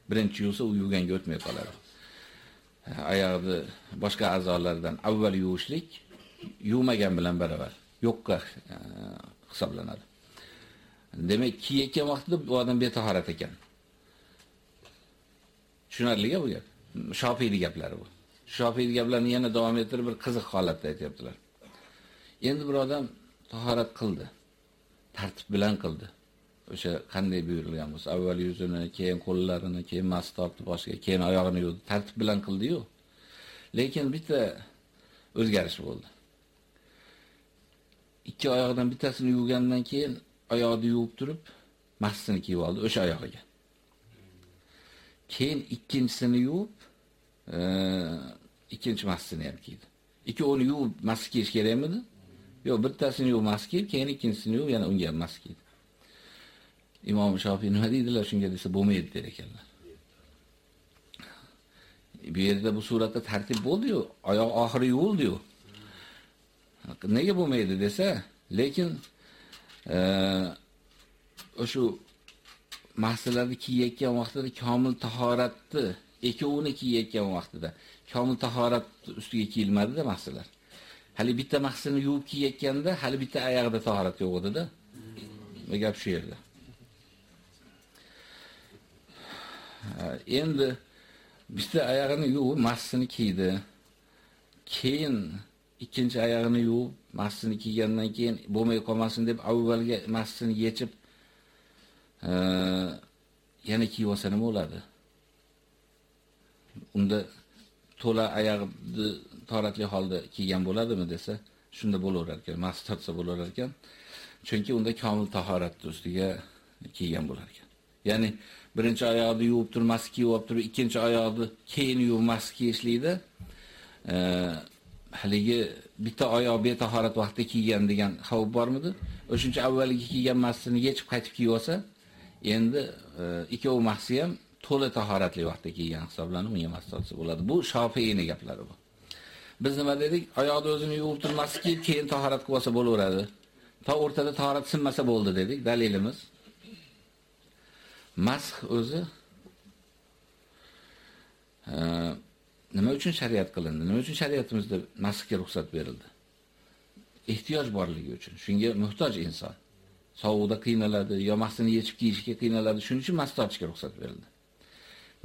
Birinchi yuvsa, u yuvganga o'tmay qoladi. Oyoqni boshqa a'zolardan avval yuvishlik yuvmagan bilan baravar. Yo'qqa hisoblanadi. Demak, kiyayotgan vaqtida bu odam betahorat ekan. Tushunarliga bu gap. Shofiyning gaplari bu. Shofiyning gaplarini yana davom ettirib bir qiziq holatda aytyaptilar. Endi bir odam tahorat qildi. Tartib bilan qildi. O'sha qanday buyurilgan bo'lsa, avval yuzini, keyin qo'llarini, keyin mas boshiga, keyin oyog'ini yuvdi. Tartib bilan qildi-yu. Lekin bitta o'zgarish bo'ldi. Ikki oyoqdan bittasini yuvgandan keyin oyoqni yuvib turib, mastini kiyib oldi o'sha oyog'iga. keyin ikkinchisini yuvib, e, ikkinchi mastini ham kiydi. Ikki uni yuvib mast kiyish kerakmidi? Yo'q, bittasini yuvib mast kiyib, keyin ikkinchisini yuvib yana unga ham mast kiydi. Imom Shofiy nima deydilar shunga desa bo'lmaydi der ekanlar. Bu yerda bu suratda tartib bo'ldi-yu, oyoq oxiri yuvildi-yu. Nega bo'lmaydi desa, lekin e, o'sha mahsullarni kiyayotgan vaqtida komil tahoratni ikkovini kiyayotgan vaqtida komil tahorat ustiga kiyilmadi-da mahsullar. Hali bitta mahsulni yuvib kiyayotganda hali bitta oyog'ida tahorat yo'q edi-da. Bu gap shu yerda. Endi bitta oyog'ini yuvib massini kiydi. Keyin ikkinchi oyog'ini yuvib massini kiygandan keyin bo'lmay qolmasin deb avvalgi massini yechib e, yana kiyib olsa nima bo'ladi? Unda to'la oyog'ini toratli holda kiygan bo'ladimi desa, shunda bo'laverar ekan, mas tortsa bo'laverar ekan. Chunki unda komil tahoratni ustiga kiygan bo'lar ekan. Ya'ni birinchi oyoqni yuvib turmas kiyib olib turib, ikkinchi oyoqni keyin yuvmas kiyishlikda e, haligi bitta oyoq betahorat vaqtda kiygan degan xavf bormidi? O'shuncha avvalgi kiygan masini yechib qaytib kiyib olsa, Endi e, ikkov mahsi ham to'la tahoratli vaqtda kiygan hisoblanib, unga masdorsi bo'ladi. Bu Shofiyning gaplari bu. Biz nima dedik? Oyoqni o'zini yuvib turmaslik kiyib, keyin tahorat qilib olsa bo'laveradi. To o'rtada tahorat sinmasa bo'ldi dedik. Dalilimiz masx o'zi e, nima uchun shariat qilindi? Nima uchun shariatimizda masxga ruxsat berildi? Ehtiyoj borligi uchun. Shunga muhtoj inson. sovuqda qiynaladi, yo mahsini yechib kiyishga qiynaladi. Shuning uchun masxga tortishga ruxsat berildi.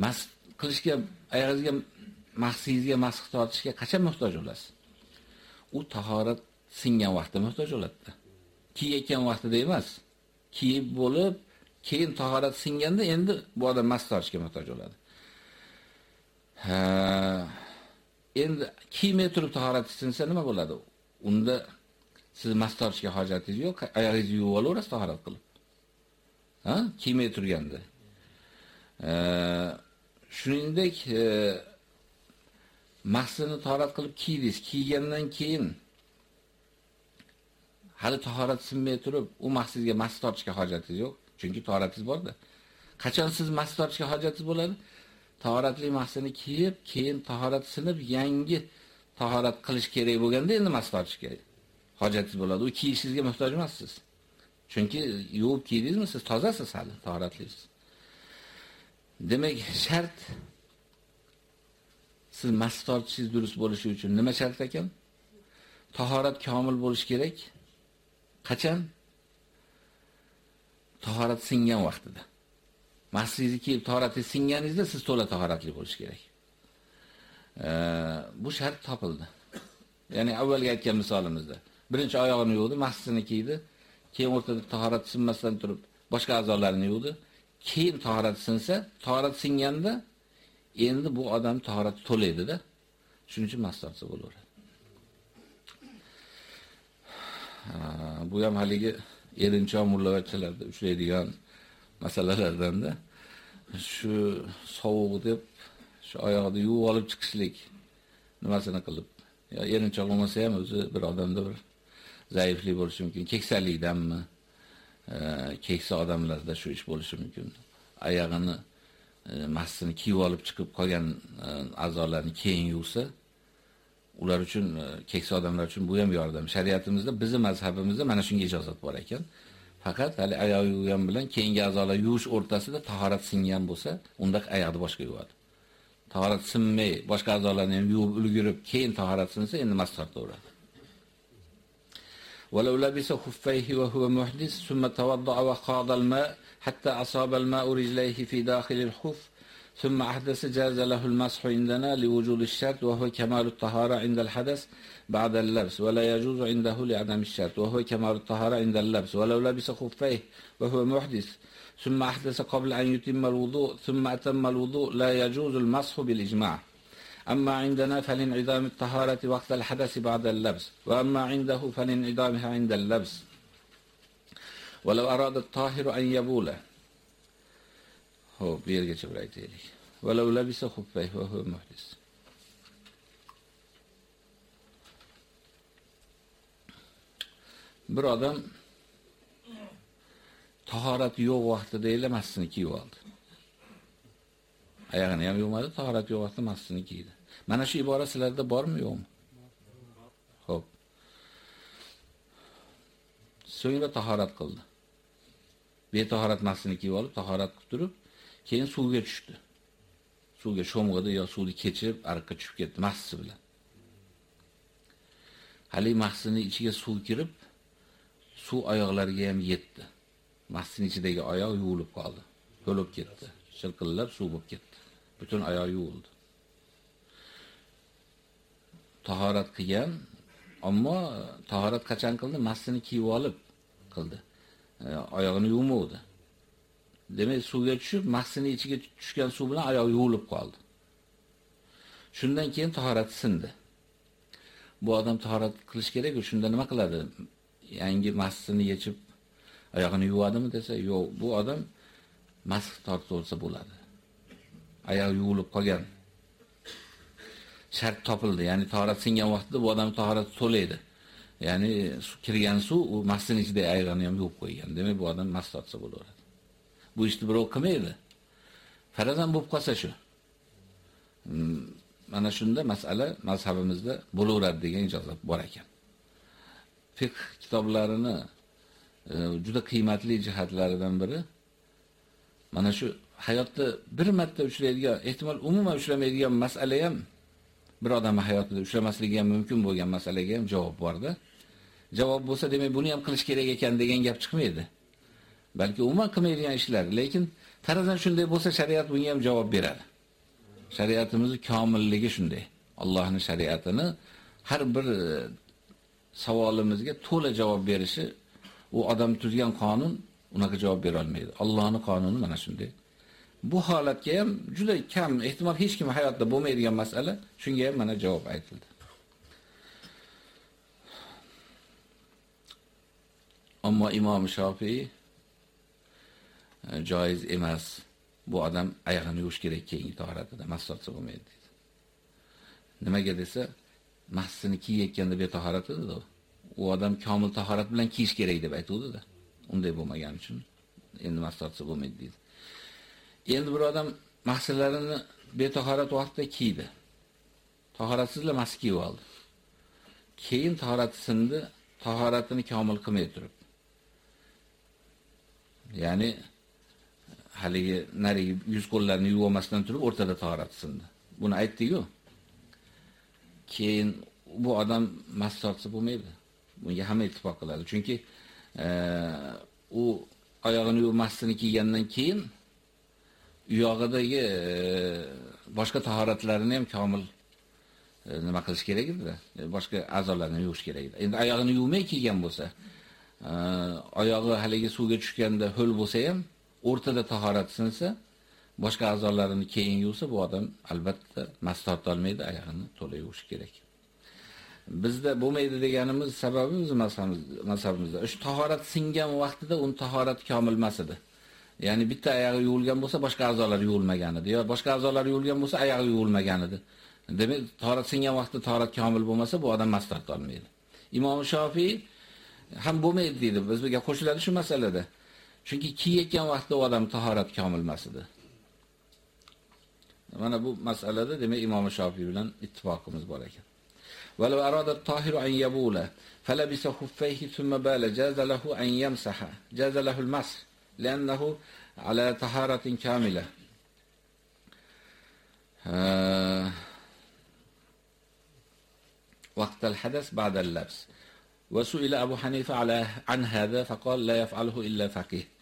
Masx qilishga, oyog'ingizga, mahsingizga masx tortishga qachon muhtoj bo'lasiz? U tahorat singan vaqtda muhtoj bo'ladi. Kiyayotgan vaqtida emas. Kiyib bo'lib, keyin tahorat singanda endi bu odam mas tortishga muhtoj bo'ladi. Ha, endi kiymay turib tahorat sinsa nima bo'ladi? Unda siz mast tortishga hojatingiz yo'q, oyog'ingizni yuvib olaverasiz tahorat qilib. Ha? Kiymay turganda. Shuningdek, e, mahsini tahorat qilib kiydingiz. Kiygandan keyin hali tahorat sinmay turib, u mahsizga mast tortishga hojatingiz yo'q, chunki toratingiz borda. Qachon siz mast topishga hojatingiz bo'ladi? Tahoratli mahsini kiyib, keyin tahorat sinib, yangi tahorat qilish kerak bo'lganda endi mast tortishga hojatingiz bo'ladi. U kiyishingizga muhtoj emassiz. Chunki yuvib kiydingizmi, siz tozasiz hali, tahoratlisiz. Demak, shart siz mast tortishingiz durust bo'lishi uchun nima shart ekan? Tahorat komil bo'lish kerak. Qachon? Tahorat singan vaqtida. Masjidga kelib tahoratingiz singaningizda siz to'la tahoratli bo'lish kerak. E, bu shart topildi. Ya'ni avvalgi aytgan misolimizda birinchi oyog'ini yuvdi, mahsini kiydi, keyin o'rtada tahorat sinmasdan turib boshqa a'zolarini yuvdi, keyin tahorat sinsa, tahorat singanda endi bu odam tahorat to'laydi-da. Shuning uchun mastarsa bo'laveradi. Bu ham haligi erinchon mullavachchalarda uchraydigan masalalardan-da. Shu sovuq deb shu oyoqni yuvib olib chiqishlik nimasini qilib. Ya erinchoq bo'lmasa ham o'zi bir odamda bir zaiflik bo'lishi mumkin. Keksalikdanmi? E, keksa odamlarda shu ish bo'lishi mumkin. Oyog'ini e, massini kiyib olib chiqib qolgan e, a'zolarni keyin yuvsa, ular uchun e, keksa odamlar uchun bu ham yordam. Shariatimizda, bizning mazhabimizda mana shunga ijozat bor ekan. Faqat hali oyoq yuvgan bilan keyingi a'zolar yuvish o'rtasida tahorat singan bo'lsa, unda oyoqni boshqa yuvadi. Tahorat sinmay, boshqa a'zolarni ham yuvib ulgurib, keyin tahorat sinsa, endi mas tortaveradi. ولو لبس خفيه وهو محدث ثم توضأ وخاض الماء حتى أصاب الماء رجليه في داخل الخف ثم أحدث جاز له المسح عندنا لوجود الشرط وهو كمال الطهارة عند الحدث بعد اللبس ولا يجوز عنده لعدم الشرط وهو كمال الطهارة عند اللبس ولو لبس خفيه وهو محدث. ثم أحدث قبل أن يتم الوضوء ثم أتم الوضوء لا يجوز المسح بالإجماع. أما عندنا فلانعدام الطهارة وقت الحدث بعد اللبس وأما عنده فلانعدامها عند اللبس. ولو أراد الطاهر أن Xo'p, bu yergacha bir aytaylik. Walau labisa khuffayhi wa huwa muhlis. Bir odam tahorat yo'q vaqtida emasini kiyib oldi. Oyog'ini ham yuvmadi, tahorat yo'q vaqtda masini kiydi. Mana shu ibora sizlarda bormi, yo'qmi? Xo'p. So'ngra tahorat qildi. Betahorat masini kiyib olib, tahorat qilib turib, keyin suvga tushdi. Suvga sho'mg'ida yo suvni kechib, ariqqa tushib ketdi mahsi bilan. Hali mahsini ichiga suv kirib, suv oyoqlariga ham yetdi. Mahsining ichidagi oyoq yuvilib qoldi. To'lib ketdi. Shilqillab suv bo'lib ketdi. Butun oyoq yuvildi. tahorat qilgan, ammo tahorat qachon qildi? Mahsini kiyib olib qildi. Oyog'ini yuvmadi. Demak, suvga tushib, mahsini ichiga tushgan suv bilan oyoq yuvilib qoldi. Shundan keyin tahorat sindi. Bu odam tahorat qilish kerak, shunda nima qiladi? Yangi mahsini yechib oyog'ini yuvadimi desa, yo'q, bu odam masx tortsa bo'ladi. Oyoq yuvilib qolgan shart topildi. Ya'ni tahorat singan vaqtda bu odam tahorat to'laydi. Ya'ni kirgan suv u masjidning ichida ayg'ani ham yuvib qo'ygan. Demak, bu odam mast tortsa bo'laveradi. Bu ishni birov qilmaydi. Farazan bo'lib qolsa shu. Hmm, mana shunda masala mazhabimizda bo'laveradi degan ijozat bor ekan. Fiqh kitoblarini e, juda qiymatli jihatlaridan biri mana shu hayotda bir marta uchraydigan, ehtimol umuman uchramaydigan masala ham bir odamning hayotida uchramasligi ham mumkin bo'lgan masalaga ham javob borda. Javob bo'lsa, demak, buni ham qilish kerak ekan degan gap chiqmaydi. Balki umuman qilmaydigan ishlar, lekin tarazan shunday bo'lsa, shariat bunga ham javob beradi. Shariatimizning komilligi shunday. Allohning shariatini har bir e, savolimizga to'la javob berishi u odam tuzgan qonun unaqa javob bera olmaydi. Allohning qonuni mana shunday. Bu holatga ham juda kam, ehtimol hech kim hayotda bo'lmaydigan masala, shunga ham mana javob aytildi. Ammo Imom Shofiy E, joiz emas. Bu odam oyog'ini yuvish kerak keyingi tahoratida, masotsa bo'lmaydi dedi. Nimaga desa, mahsini kiyayotganda betahorat edi u odam komil tahorat bilan kiyish kerak deb aytuvdi-da. Unday bo'lmagani uchun endi masotsa bo'lmaydi dedi. Endi bir odam mahsullarini betahorat vaqtda kiydi. Tahoratsizlar mas kiyib oldi. Keyin tahorati sindi, tahoratini komil qilmay turib. Ya'ni haligi narigi yuz qo'llarini yuvib olmasdan turib o'rtada tahorat sindi. Buni aytdi-ku. Keyin bu odam mas tortsa bo'lmaydi. Bunga hamma ittifoq qiladi. Chunki e, u oyog'ini yuvmasini kiygandan keyin uyog'idagi e, boshqa tahoratlarini ham komil e, nima qilish kerak edi. Boshqa a'zolarni yuvish kerak edi. Endi oyog'ini yuvmay kiygan bo'lsa, oyog'i haligi suvga tushganda ho'l bo'lsa ham, o'rtada tahorat sinsa, boshqa a'zolarini keyin yuvsa, bu odam albatta mas torta olmaydi, oyog'ini to'la yuvish kerak. Bizda bo'lmaydi deganimiz sababi biz mazhabimizda. Shu tahorat singan vaqtida un tahorat komil emas edi. Ya'ni bitta oyog'i yuvilgan bo'lsa, boshqa a'zolari yuvilmagan edi. Yo boshqa a'zolari yuvilgan bo'lsa, oyog'i yuvilmagan edi. Demak, tahorat singan vaqtda tahorat komil bo'lmasa, bu odam mas torta olmaydi. Imom Shofiy ham bo'lmaydi dedi. Bizga qo'shiladi shu masalada. Chunki kiyayotgan vaqtda u odam tahorat komil emas edi. Mana bu masalada demak Imom Shofiy bilan ittifoqimiz bor ekan. ولو أراد الطاهر أن يبول فلبس خفيه ثم بال جاز له أن يمسح جاز له المسح لأنه على طهارة كاملة وقت الحدث بعد اللبس وسئل أبو حنيفة عن هذا فقال لا يفعله إلا فقيه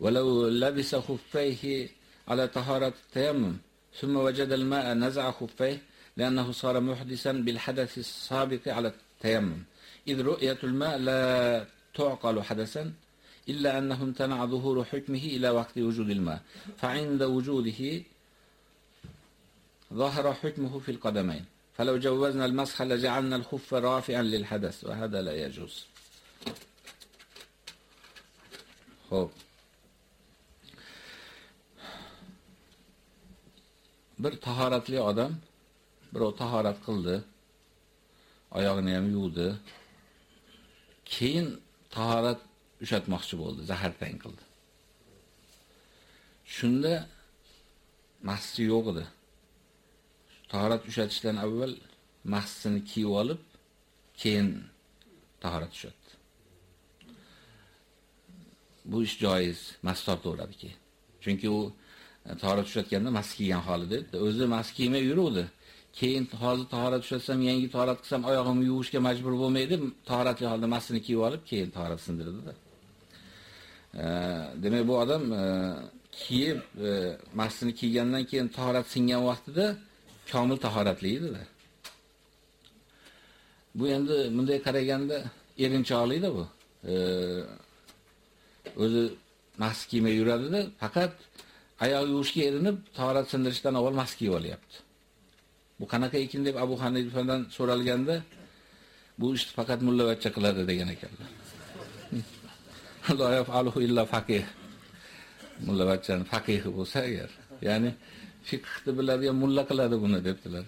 ولو لبس خفيه على طهارة التيمم ثم وجد الماء نزع خفيه لأنه صار محدثا بالحدث السابق على التيمم. إذ رؤية الماء لا تعقل حدثا إلا أنه امتنع ظهور حكمه إلى وقت وجود الماء. فعند وجوده ظهر حكمه في القدمين. فلو جوزنا المسح لجعلنا الخف رافعا للحدث وهذا لا يجوز. خب bir tahoratli odam birov tahorat qildi, oyog'ini ham yuvdi. Keyin tahorat ushatmoqchi bo'ldi, zahar tang qildi. Shunda mahsi yo'q edi. Tahorat ushatishdan avval mahsini kiyib olib, keyin tahorat ushatdi. Bu ish joiz, mas tortaveradi keyin. Chunki u E, tahorat ushatganda mas kiygan holida edi. O'zi mas kiymay yuruvdi. keyin hozir tahorat ushlatsam, yangi tahorat qilsam oyog'imni yuvishga majbur bo'lmaydi, tahoratli holda masini kiyib olib, keyin tahorat sindirdi. E, demak bu odam e, kiyib e, masini kiygandan keyin tahorat singan vaqtida komil tahoratli edi. Bu endi bunday qaraganda erinchoqlikda bu. E, o'zi mas kiymay yuradi, faqat oyoq yuvishga erinib, tahorat sindirishdan avval mas kiyib olyapti. Bu qanaqa ekin deb Abu Hanifadan so'ralganda, bu ishni faqat mullavatcha qiladi degan ekanlar. La yafaluhu illa faqih. Mullavachchani faqih bo'lsa agar, ya'ni fiqhni biladigan mulla qiladi buni debdilar.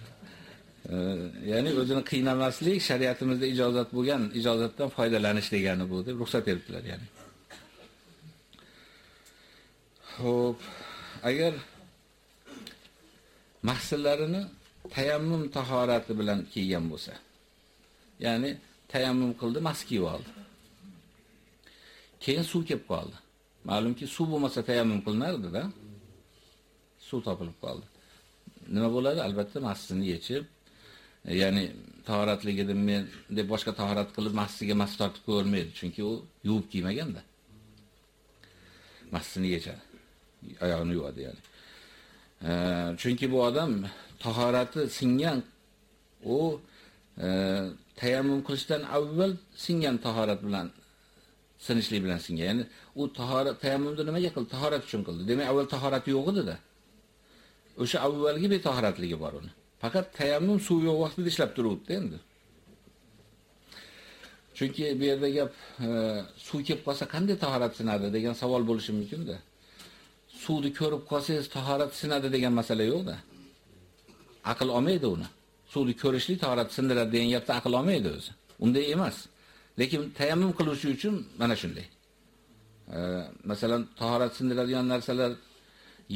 ya'ni o'zini qiynamaslik shariatimizda ijozat bo'lgan ijozatdan foydalanish degani bu deb ruxsat beribdilar ya'ni. Xo'p, agar mahsullarini tayammum tahorati bilan kiygan bo'lsa, ya'ni tayammum qildi, mas kiyib oldi. Keyin suv kelib qoldi. Ma'lumki, suv bo'lmasa tayammum qilinardi-da. Suv topilib qoldi. Nima bo'ladi? Albatta, masjidni yechib, e, ya'ni tahoratligini men deb boshqa tahorat qilib masjidga mas tortib ko'rmaydi, chunki u yuvib kiymaganda. Masjidni yechadi. Oyog'ini yuvadi, ya'ni. chunki bu odam tahorati singan u e, tayammum qilishdan avval singan tahorat bilan sinishlik bilan singan. Ya'ni u tahorat tayammumni nimaga qildi? Tahorat uchun qildi. Demak, avval tahorati yo'q edi-da. o'sha avvalgi betahoratligi bor uni. Faqat tayammum suv yo'q vaqtida ishlab turibdi endi. Chunki bu yerda gap e, suv kelib qolsa qanday tahorat sinadi degan savol bo'lishi mumkin-da. Suvni ko'rib qolsangiz tahorat sinadi degan masala yo'q-da. Aql olmaydi uni. Suvni ko'rishlik tahorat sindiradi degan gapni aql olmaydi o'zi. Unday emas. Lekin tayammum qilish uchun mana shunday. E, masalan, tahorat sindiradigan narsalar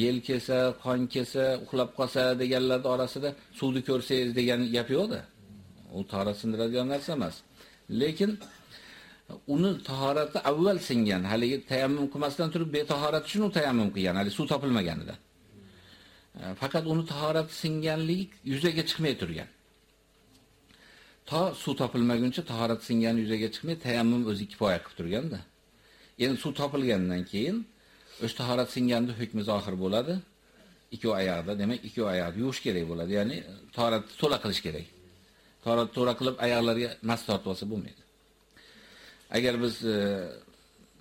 yel kelsa, qon kelsa, uxlab qolsa deganlar orasida suvni ko'rsangiz degan gap yo'q-da. U tahorat sindiradigan narsa emas. Lekin uni tahorati avval singan, haligi tayammum qilmasdan turib betahorat uchun u tayammum qilgan, hali suv topilmaganida. E, faqat uni tahorati singanligi yuzaga chiqmay turgan. To suv topilmaguncha tahorat singani yuzaga chiqmay tayammum o'zi kifoya qilib turganda. Endi suv topilgandan keyin o'sha tahorat singanda hukmi zohir bo'ladi. Ikki oyoqda, demak, ikki oyoqni yuvish kerak bo'ladi. Ya'ni tahoratni to'la qilish kerak. Tahorat to'la qilib oyoqlarga mas tortib olsa bo'lmaydi. Agar biz e,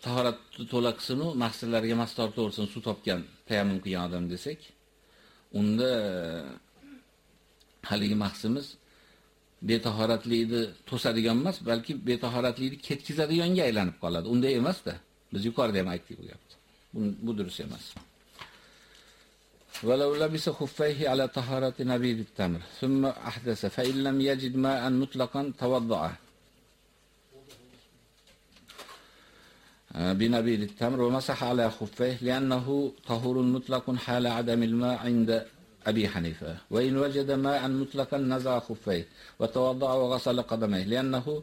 tahoratni to'la qilsin u maqsadlariga mas tortib olsin, suv topgan, tayammum qilgan odam desak, unda e, haligi maqsadimiz betahoratlikni to'sadigan emas, balki betahoratlikni ketkizadiganga aylanib qoladi. Unday emas-da. Biz yuqorida ham aytdik bu gapni. Bu durust emas. ولو لبس خفيه على طهارة نبيذ التمر ثم أحدث فإن لم يجد ماء مطلقا توضأ بنبيذ التمر ومسح على خفيه لأنه طهور مطلق حال عدم الماء عند أبي حنيفة. وإن وجد ماء مطلقا نزع خفيه وتوضأ وغسل قدميه لأنه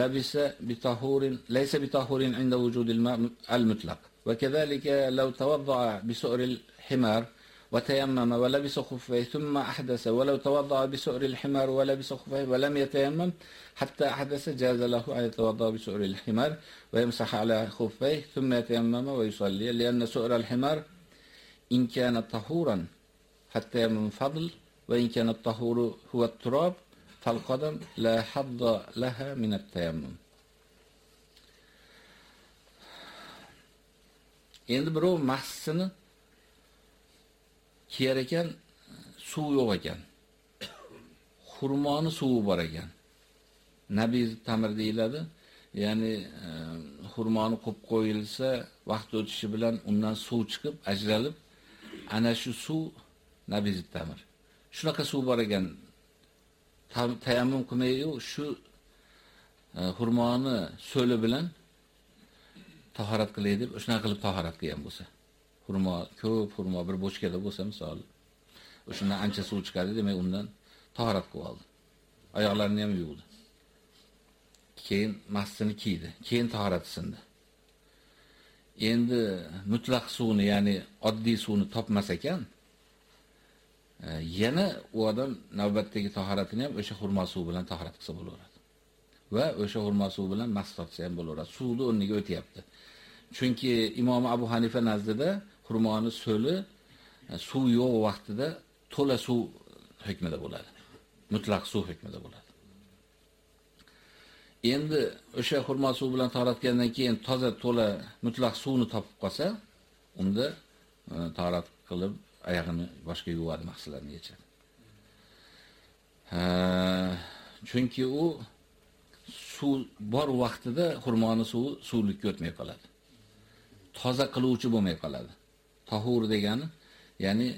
لبس بطهور ليس بطهور عند وجود الماء المطلق. وكذلك لو توضأ بسؤر الحمار وتيمم ولبس خفيه ثم أحدث ولو توضأ بسؤر الحمار ولبس خفيه ولم يتيمم حتى أحدث جاز له أن يتوضأ بسؤر الحمار ويمسح على خفيه ثم يتيمم ويصلي لأن سؤر الحمار إن كان طهورا فالتيمم فضل وإن كان الطهور هو التراب فالقدم لا حظ لها من التيمم. Endi birov mahsini kiyar ekan suv yo'q ekan. Xurmoni suvi bor ekan. Nabiz tamir deyiladi ya'ni e, xurmoni qo'yib qo'yilsa vaqt o'tishi bilan undan suv chiqib ajralib ana shu suv nabiz tamir. Shunaqa suv bor ekan. Tayammum qilmayu shu e, xurmoni so'li bilan tahorat qilay deb shunaqa qilib tahorat qilgan bo'lsa, xurmo, ko'p xurmo bir bochkada bo'lsa, misol, o'shundan ancha suv chiqadi, demak undan tahorat qilib oldi. Oyoqlarini ham yuvdi. Keyin massini kiydi, keyin tahorat sindi. Endi mutlaq suvni, ya'ni oddiy suvni topmas ekan, e, yana u odam navbatdagi tahoratini ham o'sha xurmo suvi bilan tahorat qilsa bo'laveradi. Va o'sha xurmo suvi bilan mast tortsa ham bo'laveradi. Suvni o'rniga o'tyapti. Chunki Imom Abu Hanifa nazdida xurmoni so'li e, suv yo'q vaqtida to'la suv hukmida bo'ladi. Mutlaq suv hukmida bo'ladi. Endi o'sha xurmo suv bilan taratgandan keyin toza to'la mutlaq suvni topib qolsa, unda e, tarat qilib oyog'ini boshqa yuvadi, mahsulotni yechadi. E, chunki u suv bor vaqtida xurmoni suvi suvlikka o'tmay qoladi. toza qiluvchi bo'lmay qoladi. Tahur degani, ya'ni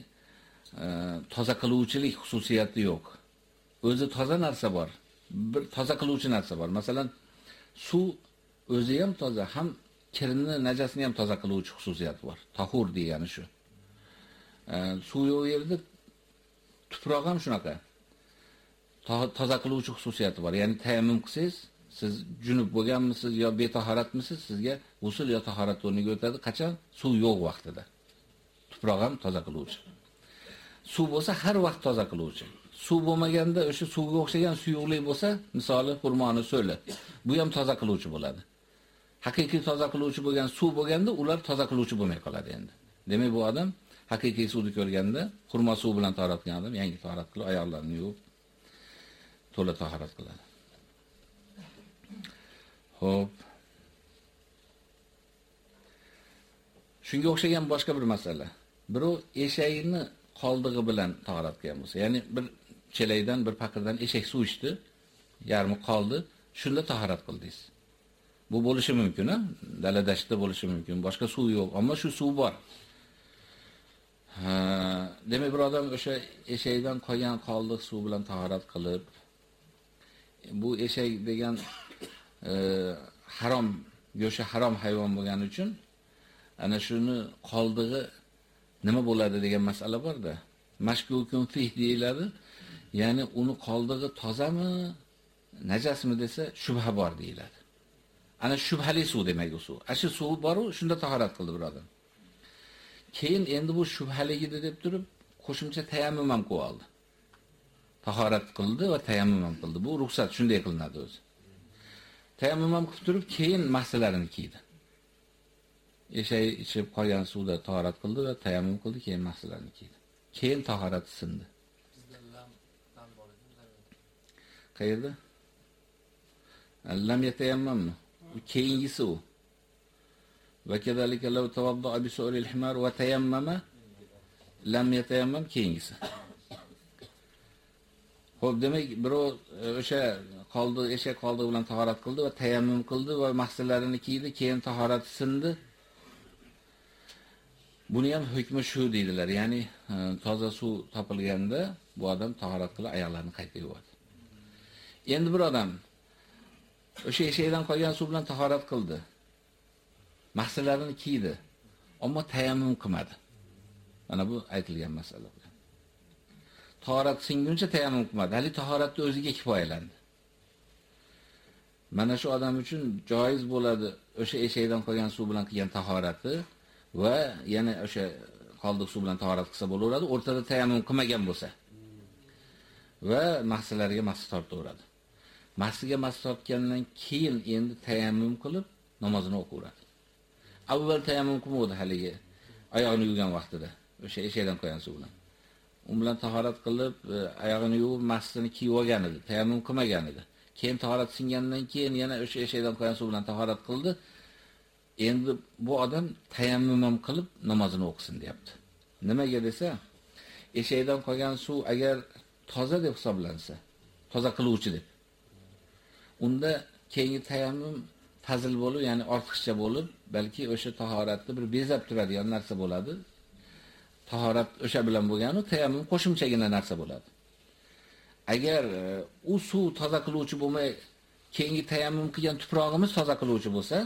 e, toza qiluvchilik xususiyati yo'q. O'zi toza narsa bor. Bir toza qiluvchi narsa bor. Masalan, suv o'zi ham toza, ham kirni, najasni ham toza qiluvchi xususiyati bor. Tahur degani shu. E, suv yo'q yerda tuproq ham shunaqa. Toza qiluvchi xususiyati bor. Ya'ni tayammum qilsangiz, siz junub bo'lganmisiz yo betahoratmisiz, sizga g'usl yo tahorat o'rniga o'tadi. Qachon? Suv yo'q vaqtida. Tuproq ham toza qiluvchi. Suv bo'lsa har vaqt toza qiluvchi. Suv bo'lmaganda o'sha suvga o'xshagan suyuqlik bo'lsa, misoli xurmoni so'li, bu ham toza qiluvchi bo'ladi. Haqiqiy toza qiluvchi bo'lgan suv bo'lganda, ular toza qiluvchi bo'lmay qoladi endi. Demak, bu odam haqiqiy suvni ko'rganda, xurmo suv bilan tahorat odam yangi tahorat qilib, oyoqlarini yuvib to'la tahorat qiladi. Xo'p. Shunga o'xshagan boshqa bir masala. Birov eshagini qoldig'i bilan tahorat qilgan bo'lsa, ya'ni bir chelakdan, bir paqirdan eshak suv ichdi, yarmi qoldi, shunda tahorat qildingiz. Bu bo'lishi mumkin, ha? Daladashda bo'lishi mumkin. Boshqa suv yo'q, ammo shu suv bor. Ha, demak bir odam o'sha eshakdan qolgan qoldiq suv bilan tahorat qilib, bu eshak degan e, harom, go'shi harom hayvon bo'lgani uchun ana shuni qoldig'i nima bo'ladi degan masala borda. Mashkukun fih deyiladi. Ya'ni uni qoldig'i tozami, najasmi desa shubha bor deyiladi. Ana shubhali suv demak u suv. Ashi suv boru shunda tahorat qildi bir odam. Keyin endi bu shubhaligida deb turib, qo'shimcha tayammum ham qilib oldi. Tahorat qildi va tayammum ham qildi. Bu ruxsat shunday qilinadi o'zi. Tayammum ham qilib turib, keyin mahsalarini kiydi. Eshak ichib qolgan suvda tahorat qildi va tayammum qildi, keyin mahsalarini kiydi. Keyin tahorati sindi. Qayerda? Lam yatayammammi? Keyingisi u. Tawadda'a bi su'ril himar va tayammama lam yatayammam keyingisi. Xo'p, demak, birov o'sha qoldi, eshak qoldi bilan tahorat qildi va tayammum qildi va mahsullarini kiydi, keyin tahorati sindi. Buni ham hukmi shu deydilar. Ya'ni e, toza suv topilganda bu odam tahorat qilib oyoqlarini qayta yuvadi. Endi bir odam o'sha eshakdan qolgan suv bilan tahorat qildi. Mahsullarini kiydi, ammo tayammum qilmadi. Mana bu aytilgan masala. Tahorat singuncha tayammum qilmadi. Hali tahoratni o'ziga kifoyalandi. Mana shu odam uchun joiz bo'ladi o'sha eshakdan qolgan suv bilan qilgan tahorati va yana o'sha qoldiq suv bilan tahorat qilsa bo'laveradi. O'rtada tayammum qilmagan bo'lsa. Va mahsullarga mahsul tortaveradi. Mahsiga mahsul tortgandan keyin endi tayammum qilib namozini o'qiveradi. Avval tayammum qilmadi haligi oyog'ini yuvgan vaqtida, o'sha eshakdan qo'ygan suv bilan. U bilan tahorat qilib, e, oyog'ini yuvib, mahsini kiyib olgan edi, tayammum qilmagan edi. Keyin tahorat singandan keyin yana o'sha eshakdan qo'ygan suv bilan tahorat qildi. Endi bu odam tayammum ham qilib namozini o'qisin, deyapti. Nimaga desa, eshakdan qolgan suv agar toza deb hisoblansa, toza qiluvchi deb. Unda keyingi tayammum fazil bo'lib, ya'ni ortiqcha bo'lib, balki o'sha tahoratni bir bezab turadigan narsa bo'ladi. Tahorat o'sha bilan bo'lgani tayammum qo'shimchagina narsa bo'ladi. Agar e, u suv toza qiluvchi bo'lmay, keyingi tayammum qilgan tuprog'imiz toza qiluvchi bo'lsa,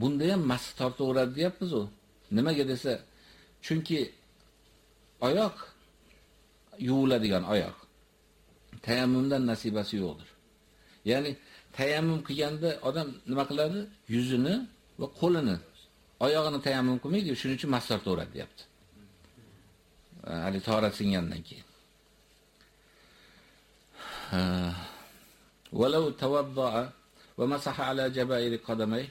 bunda ham mas tortaveradi deyapmiz u. Nimaga desa, chunki oyoq yuviladigan oyoq tayammumdan nasibasi yo'qdir. Ya'ni tayammum qilganda odam nima qiladi? Yuzini va qo'lini, oyog'ini tayammum qilmaydi, shuning uchun mastar to'radi, deyapti. Hali tahorat singandan keyin. ولو توضأ ومسح على جبائر قدميه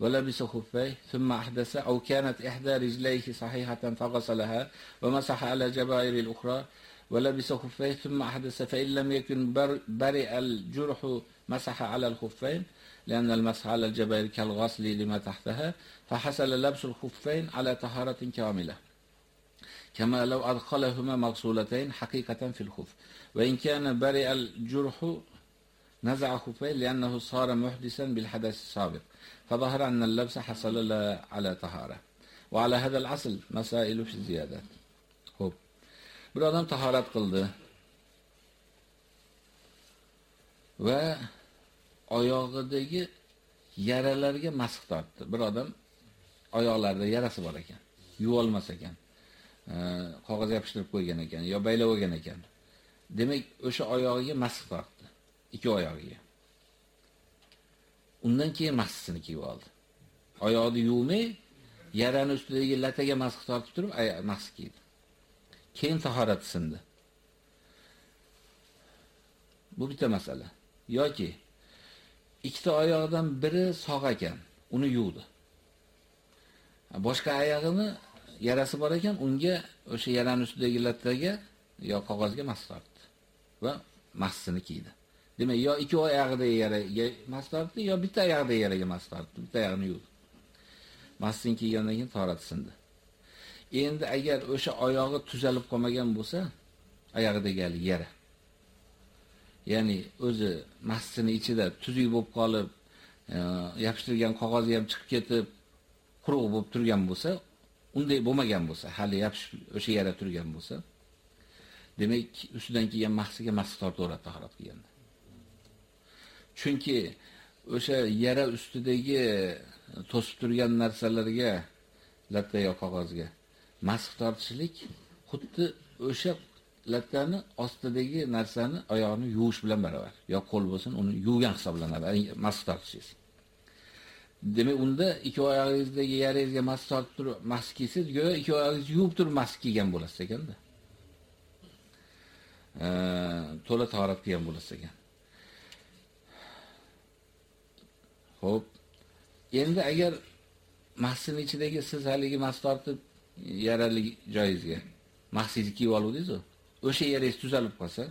ولبس خفيه ثم أحدث أو كانت إحدى رجليه صحيحة فغسلها ومسح على جبائر الأخرى ولبس خفيه ثم أحدث فإن لم يكن برئ الجرح مسح على الخفين لأن المسح على الجبائر كالغسل لما تحتها فحصل لبس الخفين على طهارة كاملة. كما لو أدخلهما مغسولتين حقيقة في الخف. وإن كان برئ الجرح نزع خفين لأنه صار محدثا بالحدث السابق. فظهر أن اللبس حصل على طهارة وعلى هذا الأصل مسائل في الزيادات خب bir odam tahorat qildi va oyog'idagi yaralarga masx tortdi. Bir odam oyoqlarida yarasi bor ekan, yuvolmas ekan. qog'oz yopishtirib qo'ygan ekan, yo baylab olgan ekan. Demak, o'sha oyog'iga masx tortdi, ikki oyog'iga. Undan keyin masxini kiyib oldi. Oyoqni yuvmay, yarani ustidagi lataga masx tortib turib, masx kiydi. keyin tahorat sindi. Bu bitta masala. Yoki ikkita oyoqdan biri sog' ekan, uni yuvdi. Boshqa oyog'ini yarasi bor ekan, unga o'sha yaraning ustidagi lataga yo qog'ozga masx tortdi va masini kiydi. Demak, yo ikki oyog'ida yaraga mas tortdi, yo bitta oyog'ida yaraga mas tortdi, bitta oyog'ini yuvdi. Masini kiygandan keyin tahorat sindi. Endi agar o'sha oyog'i tuzalib qolmagan bo'lsa, oyog'idagi yara. Ya'ni o'zi masjidning ichida tuzuk bo'lib qolib, e, yopishtirgan qog'ozi ham chiqib ketib, quruq bo'lib turgan bo'lsa, unday bo'lmagan bo'lsa, hali yopishib o'sha yara turgan bo'lsa, demak, ustidan kelgan mahsiga mahsi tortaveradi tahorat qilganda. Chunki o'sha yara ustidagi e, to'sib turgan narsalarga latta yo qog'ozga masx tortishlik xuddi o'sha lattani ostidagi narsani oyoqni yuvish bilan barobar. Yo qo'l bo'lsin, uni yuvgan hisoblanadi, masx tortishingiz. Demak, unda ikki oyog'ingizdagi yarangizga masx tortib turib, masx kiysiz go'yo ikki oyog'ingizni yuvib turib masx kiygan bo'lasiz ekanda. E, to'la tahorat qilgan bo'lasiz ekan. Xo'p. Endi agar mahsin ichidagi siz haligi mas tortib yarali joyingizga mahsizni kiyib oluvdingiz o'sha yeringiz tuzalib qolsa,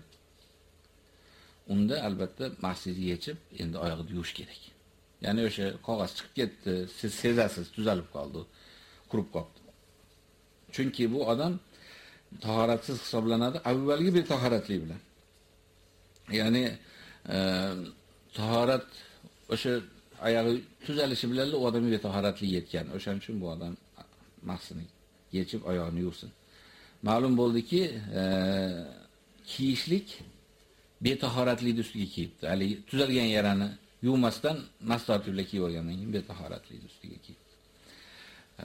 unda albatta mahsizni yechib, endi oyog'ini yuvish kerak. Ya'ni o'sha qog'oz chiqib ketdi, siz sezasiz, tuzalib qoldi, qurib qoldi. Chunki bu odam tahoratsiz hisoblanadi avvalgi bir tahoratlik bilan. Ya'ni e, tahorat o'sha oyog'i tuzalishi bilan u odam betahoratlik yetgan. O'shaning uchun bu odam mahsini yechib oyog'ini yuvsin. Ma'lum bo'ldiki, e, kiyishlik betahoratlik ustiga kiyibdi. Hali tuzalgan yarani yuvmasdan mastorti bilan kiyib olgandan keyin betahoratlik ustiga kiyibdi.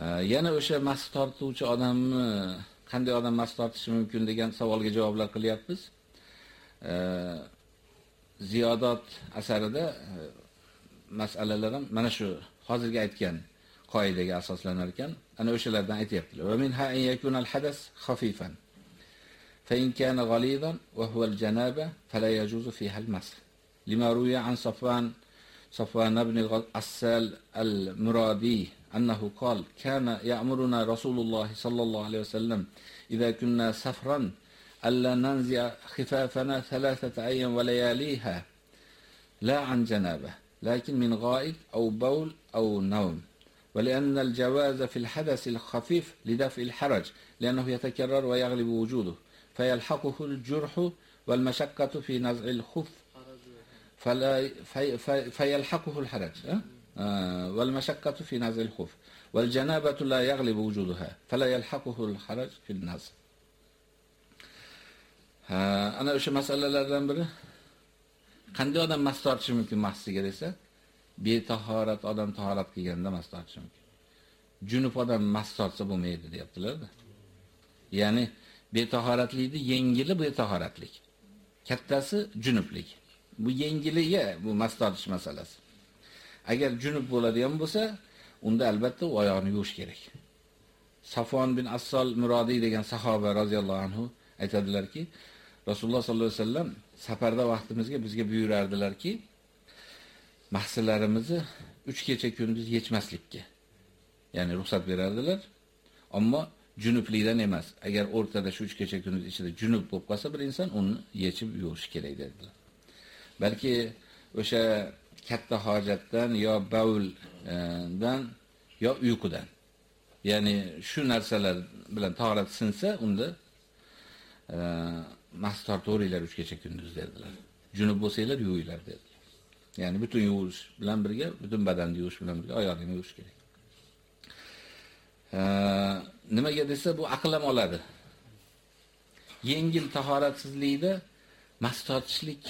E, yana o'sha mas tortuvchi odamni qanday odam mas tortishi mumkin degan savolga javoblar qilyapmiz. E, Ziyodat asarida e, masalalar ham mana shu hozirgi aytgan qoidaga asoslanar ekan, ana o'shalardan aytayaptilar. Va min ha'in yakun al-hadas khafifan. Fa in kana ghalidan wa huwa al-janaba fala yajuzu fiha al-masx. Lima ruya an Safwan Safwan ibn al-Assal al-Muradi أنه قال كان يأمرنا رسول الله صلى الله عليه وسلم إذا كنا سفرا ألا ننزع خفافنا ثلاثة أيام ولياليها لا عن جنابه لكن من غائب أو بول أو نوم. ولأن الجواز في الحدث الخفيف لدفع الحرج لأنه يتكرر ويغلب وجوده فيلحقه الجرح والمشقة في نزع الخف. فلا في في فيلحقه الحرج والمشقة في نزع الخف. والجنابة لا يغلب وجودها فلا يلحقه الحرج في النزع. ana o'sha masalalardan biri qanday odam mas tortishi mumkin mahsiga desa betahorat odam tahorat qilganda mas tortishi mumkin junub odam mas tortsa bo'lmaydi deyaptilar-da. ya'ni betahoratlikni yengili betahoratlik kattasi junublik bu yengiliga bu mas tortish masalasi agar junub bo'ladigan bo'lsa, unda albatta u oyoqni yuvish kerak. Safon bin Assol Murodiy degan sahoba roziyallohu anhu aytadilarki, Rasululloh sollallohu alayhi vasallam safarda vaqtimizga bizga buyurardilarki, mahsillarimizni 3 kecha kunduz yechmaslikka. Ya'ni ruxsat berardilar. Ammo junublikdan emas. Agar o'rtada shu 3 kecha kunduz ichida junub bo'lib qolsa bir inson uni yechib yuvish kerak dedilar. Balki o'sha katta hojatdan yo bavldan yo uyqudan. Ya'ni shu narsalar bilan tahorat sinsa, unda e, e, tortaveringlar 3 kecha kunduz dedilar. Junub bo'lsanglar yuvinglar dedilar. Ya'ni butun yuvish bilan birga, butun badanni yuvish bilan birga oyoqni yuvish kerak. nimaga desa bu aql ham oladi. Yengil tahoratsizlikda mas tortishlik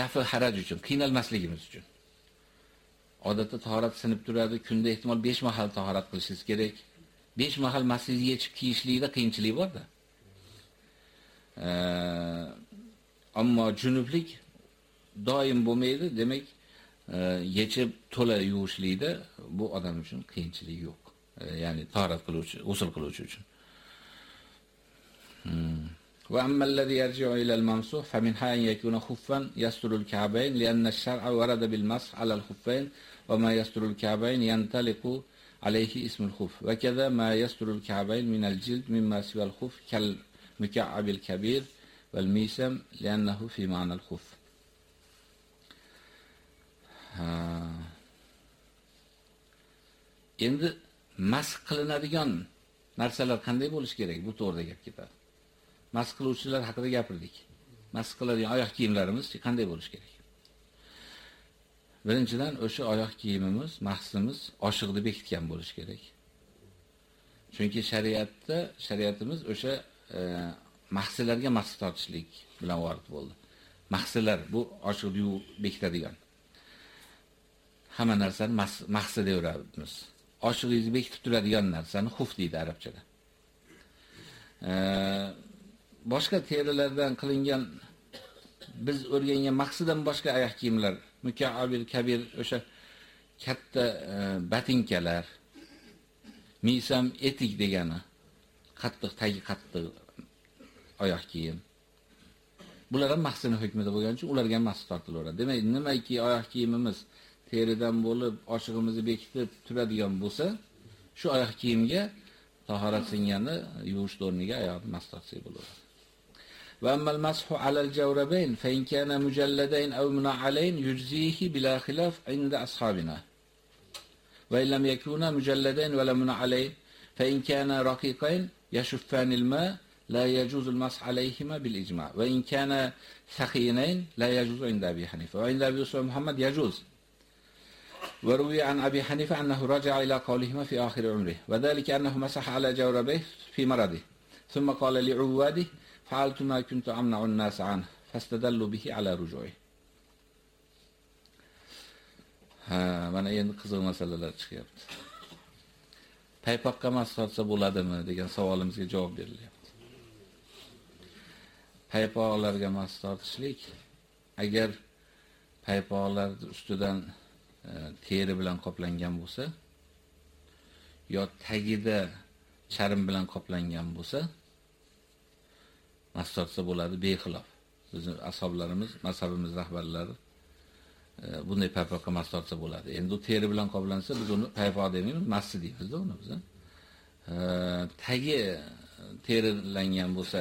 dafi haraj uchun, qiynalmasligimiz uchun. Odatda tahorat sinib turadi, kunda ehtimol 5 mahal tahorat qilishingiz kerak. 5 mahal masjidga yechib kiyishlikda qiyinchilik bor-da. ammo junublik doim bo'lmaydi, demak, yechib to'la yuvishlikda bu odam uchun qiyinchilik yo'q. ya'ni tahorat qiluvchi, usul qiluvchi uchun. Hmm. وأما الذي يرجع إلى الممسوح فمنها أن يكون خفا يستر الكعبين لأن الشرع ورد بالمسح على الخفين وما يستر الكعبين ينطلق عليه اسم الخف وكذا ما يستر الكعبين من الجلد مما سوى الخف كالمكعب الكبير والميسم لأنه في معنى الخف endi mas qilinadigan narsalar qanday bo'lishi kerak? Bu to'g'rida gap ketadi. Mas qiluvchilar haqida gapirdik. Mas qiladigan oyoq kiyimlarimiz qanday bo'lishi kerak? Birinchidan o'sha oyoq kiyimimiz, mahsimiz oshiqni bekitgan bo'lishi kerak. Chunki shariatda, shariatimiz o'sha E, mahsillarga mahsilarga mahs tortishlik bilan vorid bo'ldi. Mahsillar bu oshiqni bekitadigan. Hamma narsani mahsi deyveramiz. Oshiqingizni bekitib turadigan narsani xuf deydi arabchada. E, boshqa terilardan qilingan biz o'rgangan maqsidan boshqa oyoq kiyimlar, mukaabil kabir o'sha katta e, batinkalar, misam etik degani, qattiq tagi qattiq oyoq kiyim. Bular ham maqsini hukmida bo'lgani uchun ularga ham maqsad tortilaveradi. Demak, nimaki oyoq kiyimimiz teridan bo'lib, oshiqimizni bekitib turadigan bo'lsa, shu oyoq kiyimga tahorat singani yuvish o'rniga oyoqni maqsad tortsak bo'ladi. وأما المسح على الجوربين فإن كان مجلدين أو منعلين يجزيه بلا خلاف عند أصحابنا وإن لم يكونا مجلدين ولا منعلين فإن كان رقيقين يشفان الماء لا يجوز المسح عليهما بالإجماع وإن كان ثخينين لا يجوز عند أبي حنيفة وعند أبي يوسف محمد يجوز. وروي عن أبي حنيفة أنه رجع إلى قولهما في آخر عمره وذلك أنه مسح على جوربيه في مرضه. ثم قال لعواده فعلت ما كنت أمنع الناس عنه فاستدلوا به على رجوعه. ha mana endi qiziq masalalar chiqyapti paypoqqa mas tortsa bo'ladimi degan savolimizga javob berilyapti paypoqlarga mas tortishlik agar paypoqlar ustidan e, teri bilan qoplangan bo'lsa yo tagida charm bilan qoplangan bo'lsa mastorsa bo'ladi bexilof. Bizning asoblarimiz, mazhabimiz rahbarlari bunday paypoqqa mastorsa bo'ladi. Endi u teri bilan qoplansa, biz uni paypoq demaymiz, massi deymiz-da uni biz. Tagi terilangan bo'lsa,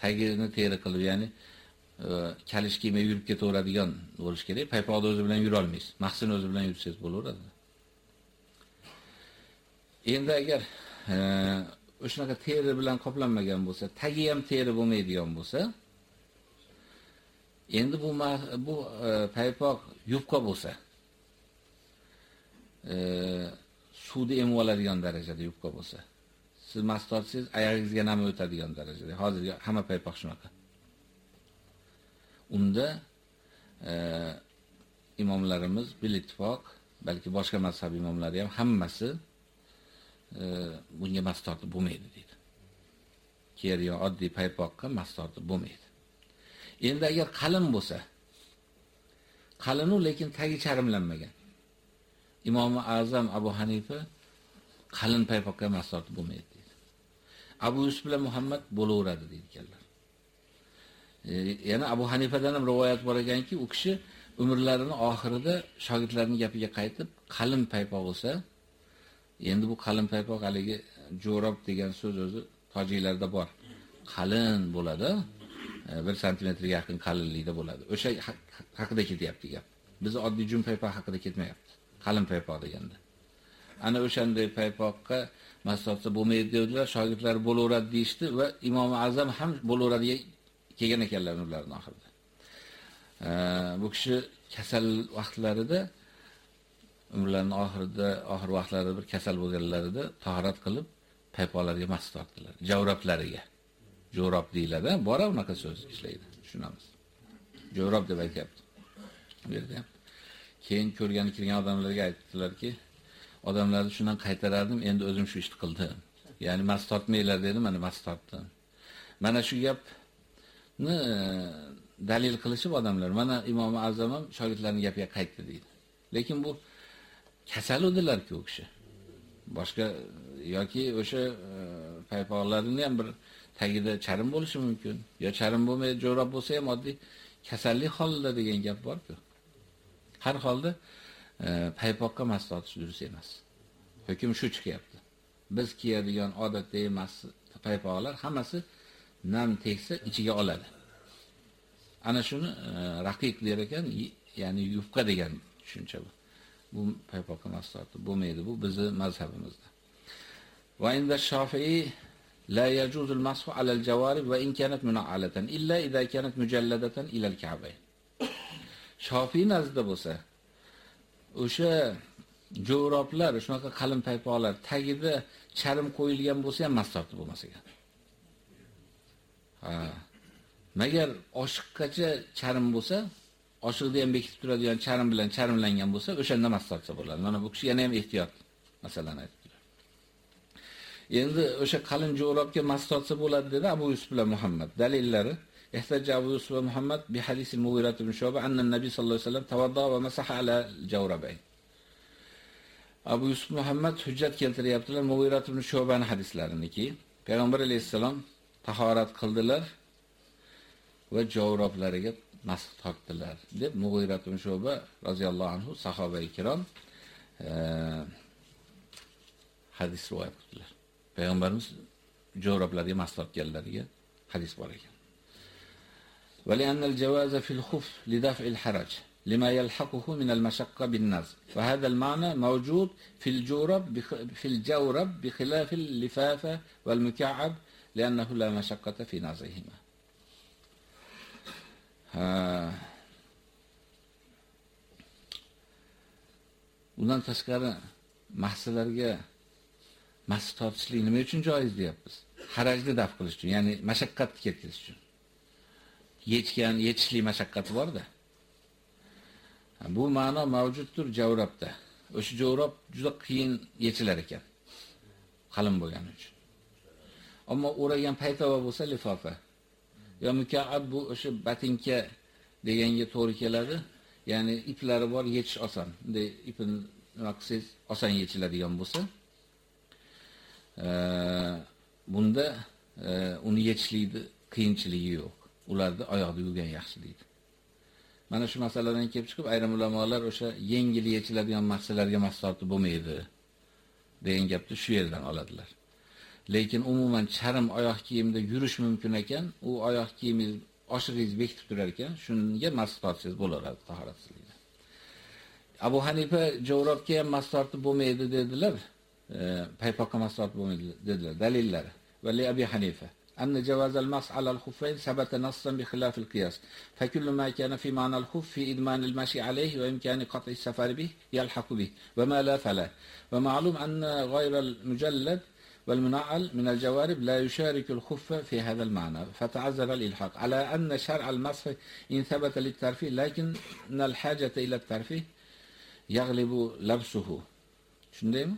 tagini teri qilib, ya'ni e, kalish kiymay yurib ketaveradigan bo'lish kerak. Paypoqni o'zi bilan yura olmaysiz. Mahsini o'zi bilan yursangiz bo'laveradi. Endi agar e, o'shanaqa teri bilan qoplanmagan bo'lsa, tagi ham teri bo'lmaydigan bo'lsa, endi bu bu e, paypoq yupqa bo'lsa, e, suvni emib oladigan darajada yupqa bo'lsa, siz mast tortsangiz, oyog'ingizga nami o'tadigan darajada. Hozir hamma paypoq shunaqa. Unda e, imomlarimiz bil ittifoq, balki boshqa mazhab imomlari ham hammasi e, bunga mas tortib bo'lmaydi deydi. Ker yo oddiy paypoqqa mas tortib bo'lmaydi. Endi agar qalin bo'lsa, qalinu lekin tagi charimlanmagan. Imom Azam Abu Hanifa qalin paypoqqa mas tortib bo'lmaydi deydi. Abu Yusuf bilan Muhammad bo'laveradi deydiganlar. E, yana Abu Hanifadan ham rivoyat bor ekanki, u kishi umrlarining oxirida shogirdlarining gapiga qaytib, qalin paypoq bo'lsa, Endi bu qalin paypoq haligi jo'rob degan so'z o'zi tojiklarda bor. Qalin bo'ladi. E, 1 santimetrga yaqin qalinlikda bo'ladi. O'sha haqida ketyapti gap. Biz oddiy jun paypoq haqida ketmayapti. Qalin paypoq deganda. Ana o'shanday paypoqqa masofa bo'lmaydi dedilar, shogirdlar bo'laveradi deyshti va Imom Azam ham bo'laveradi kelgan ekanlar ularning oxirida. E, bu kishi kasal vaqtlarida umrlarining oxirida, oxir vaqtlarida bir kasal bo'lganlarida tahorat qilib paypoqlarga mas tortdilar. Javroblariga. Jo'rob deyiladi, bora unaqa so'z ishlaydi. Tushunamiz. Jo'rob deb aytyapti. Bu yerda keyin ko'rgani kirgan odamlarga aytdilarki, odamlarni shundan qaytarardim, endi o'zim shu ishni qildim. Ya'ni mas tortmanglar dedim, mana mas tortdim. Mana shu gapni e, dalil qilishib odamlar, mana Imom Azam ham shogirdlarining gapiga qaytdi deydi. Lekin bu kasal edilar-ku u kishi. Boshqa e, yoki o'sha e, paypoqlarini ham bir tagida charim bo'lishi mumkin. Yo charim bo'lmay jo'rab bo'lsa ham oddiy kasallik holida degan gap borku. Har holda e, paypoqqa mast otish durust emas. Hukm shu chiqyapti. Biz kiyadigan odatda emas paypoqlar hammasi nam tegsa ichiga oladi. Ana shuni e, raqiq der ekan ya'ni yupqa degan tushuncha bu. Bu paypoqqa mast bo'lmaydi bu bizni mazhabimizda. Va inda shofiiy لا يجوز المسح على الجوارب وإن كانت منعلة إلا إذا كانت مجلدة إلى الكعبين Shofiy nazdida bo'lsa, o'sha jo'roblar, shunaqa qalin paypoqlar tagida charim qo'yilgan bo'lsa ham mastorti bo'lmas ekan. Ha. Magar oshiqqacha charim bo'lsa, oshiqda ham bekitib turadigan charim bilan charimlangan bo'lsa, o'shanda mastortsa bo'ladi. Mana bu kishi yana ham ehtiyot masalani aytdilar. Endi o'sha qalin jo'robga mastortsa bo'ladi dedi Abu Yusuf bilan Muhammad. Dalillari احتج أبو يوسف ومحمد بحديث المغيرة بن شعبة أن النبي صلى الله عليه وسلم توضأ ومسح على الجوربين Abu Yusuf Muhammad hujjat keltiryaptilar Mughirat ibn Shu'bani hadislariniki. Payg'ambar alayhisalom tahorat qildilar va javroblariga masx tortdilar deb Mughirat ibn Shu'ba roziyallohu anhu sahobai kirom e, hadis rivoyat qildilar. Payg'ambarimiz javroblariga masx tortganlariga hadis bor ekan. ولأن الجواز في الخف لدفع الحرج لما يلحقه من المشقة بالنزل وهذا المعنى موجود في الجورب في الجورب بخلاف اللفافة والمكعب لأنه لا مشقة في نزعهما undan tashqari mahsullarga mahsul tortishlik nima uchun joiz deyapmiz? Harajni daf qilish uchun, ya'ni mashaqqatni ketkazish uchun. yechgan, yetishlik mashaqqati bor-da. Bu ma'no mavjuddir javrabda. O'sha javrab juda qiyin yechilar ekan. Qalin bo'lgani uchun. Ammo o'ragan paytava bo'lsa lifofa. yo mukaab bu o'sha batinka deganga to'g'ri keladi. Ya'ni iplari bor, yechish oson. Bunday ipni nima qilsangiz oson yechiladigan bo'lsa, bunda e, uni yetishlikni qiyinchiligi yo'q. ularni oyoqda yurgan yaxshi deydi. Mana shu masaladan kelib chiqib ayrim ulamolar o'sha yengil yechiladigan maqsadlarga mastorti bo'lmaydi degan gapni shu yerdan oladilar. Lekin umuman charm oyoq kiyimda yurish mumkin ekan, u oyoq kiyimingiz oshig'ingiz bekitib turar ekan, shunga mastortsiz bo'laradi tahoratsizlikda. Abu Hanifa javrobga ham mastorti bo'lmaydi dedilar. Paypoqqa bo'lmaydi dedilar. أن جواز المس على الخفين ثبت نصا بخلاف القياس فكل ما كان في معنى الخف في إدمان المشي عليه وإمكان قطع السفر به يلحق به وما لا فلا. ومعلوم أن غير المجلد والمنعل من الجوارب لا يشارك الخف في هذا المعنى فتعذر الإلحاق. على أن شرع المسح إن ثبت للترفيه لكن الحاجة إلى الترفيه يغلب لبسه. شنو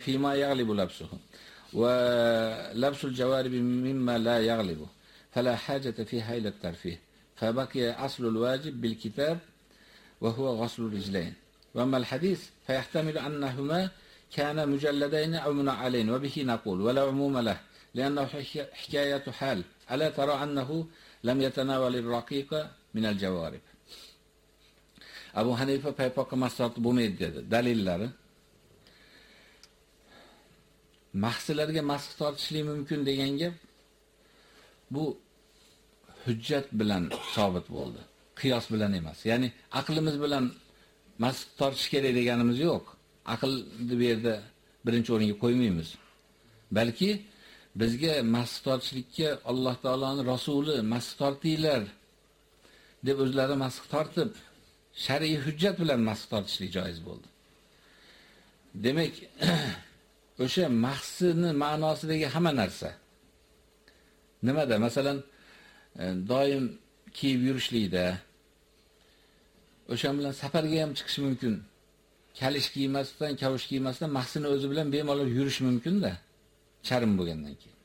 فيما يغلب لبسه. ولبس الجوارب مما لا يغلبه. فلا حاجة فيها إلى الترفيه. فبقي أصل الواجب بالكتاب وهو غسل الرجلين. وأما الحديث فيحتمل أنهما كان مجلدين أو منعلين وبه نقول ولا عموم له لأنه حكاية حال. ألا ترى أنه لم يتناول الرقيق من الجوارب؟ أبو حنيفة paypoqqa maslahat bo'lmaydi dedi. Dalillari mahsilarga masx tortishlik mumkin degan gap bu hujjat bilan sobit bo'ldi. Qiyos bilan emas. Ya'ni aqlimiz bilan masx tortish kerak deganimiz yo'q. Aqlni bu yerda birinchi o'ringa qo'ymaymiz. Balki bizga masx tortishlikka Alloh taoloning rasuli masx tortinglar deb o'zlari masx tortib, shar'iy hujjat bilan masx tortishlik joiz bo'ldi. Demak, o'sha mahsini ma'nosidagi hamma narsa. Nimada? Masalan e, doim kiyib yurishlikda o'sha bilan safarga ham chiqish mumkin. Kalish kiymasdan kavush kiymasdan mahsini o'zi bilan bemalol yurish mumkin-da charm bo'lgandan keyin.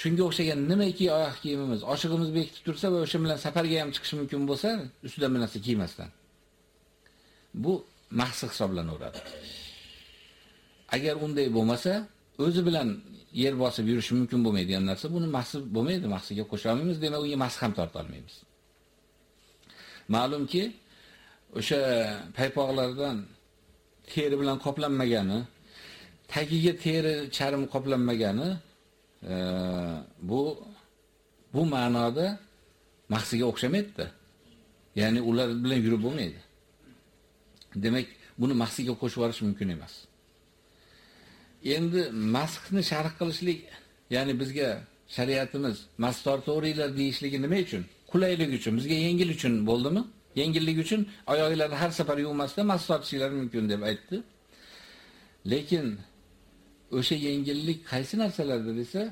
Shunga o'xshagan nimaki oyoq kiyimimiz? Oshig'imiz bekitib tursa va o'sha bilan safarga ham chiqish mumkin bo'lsa ustidan bir narsa kiymasdan. Bu mahsi hisoblanaveradi agar unday bo'lmasa, o'zi bilan yer bosib yurish mumkin bo'lmaydigan narsa, buni mahsib bo'lmaydi, mahsiga qo'sha olmaymiz, demak unga mahs ham torta olmaymiz. Ma'lumki, o'sha paypoqlardan teri bilan qoplanmagani, tagiga teri charim qoplanmagani, e, bu bu ma'noda mahsiga o'xshamaydi. Ya'ni ular bilan yurib bo'lmaydi. Demak, buni mahsiga qo'shib yuborish mumkin emas. Endi masxni sharh qilishlik, ya'ni bizga shariatimiz masdor to'g'rilar deyishligi nima uchun? Qulaylik uchun, bizga yengil uchun bo'ldimi? Yengillik uchun oyoqlarni har safar yuvmasdan mas tortishinglar mumkin deb aytdi. Lekin o'sha yengillik qaysi narsalarda desa,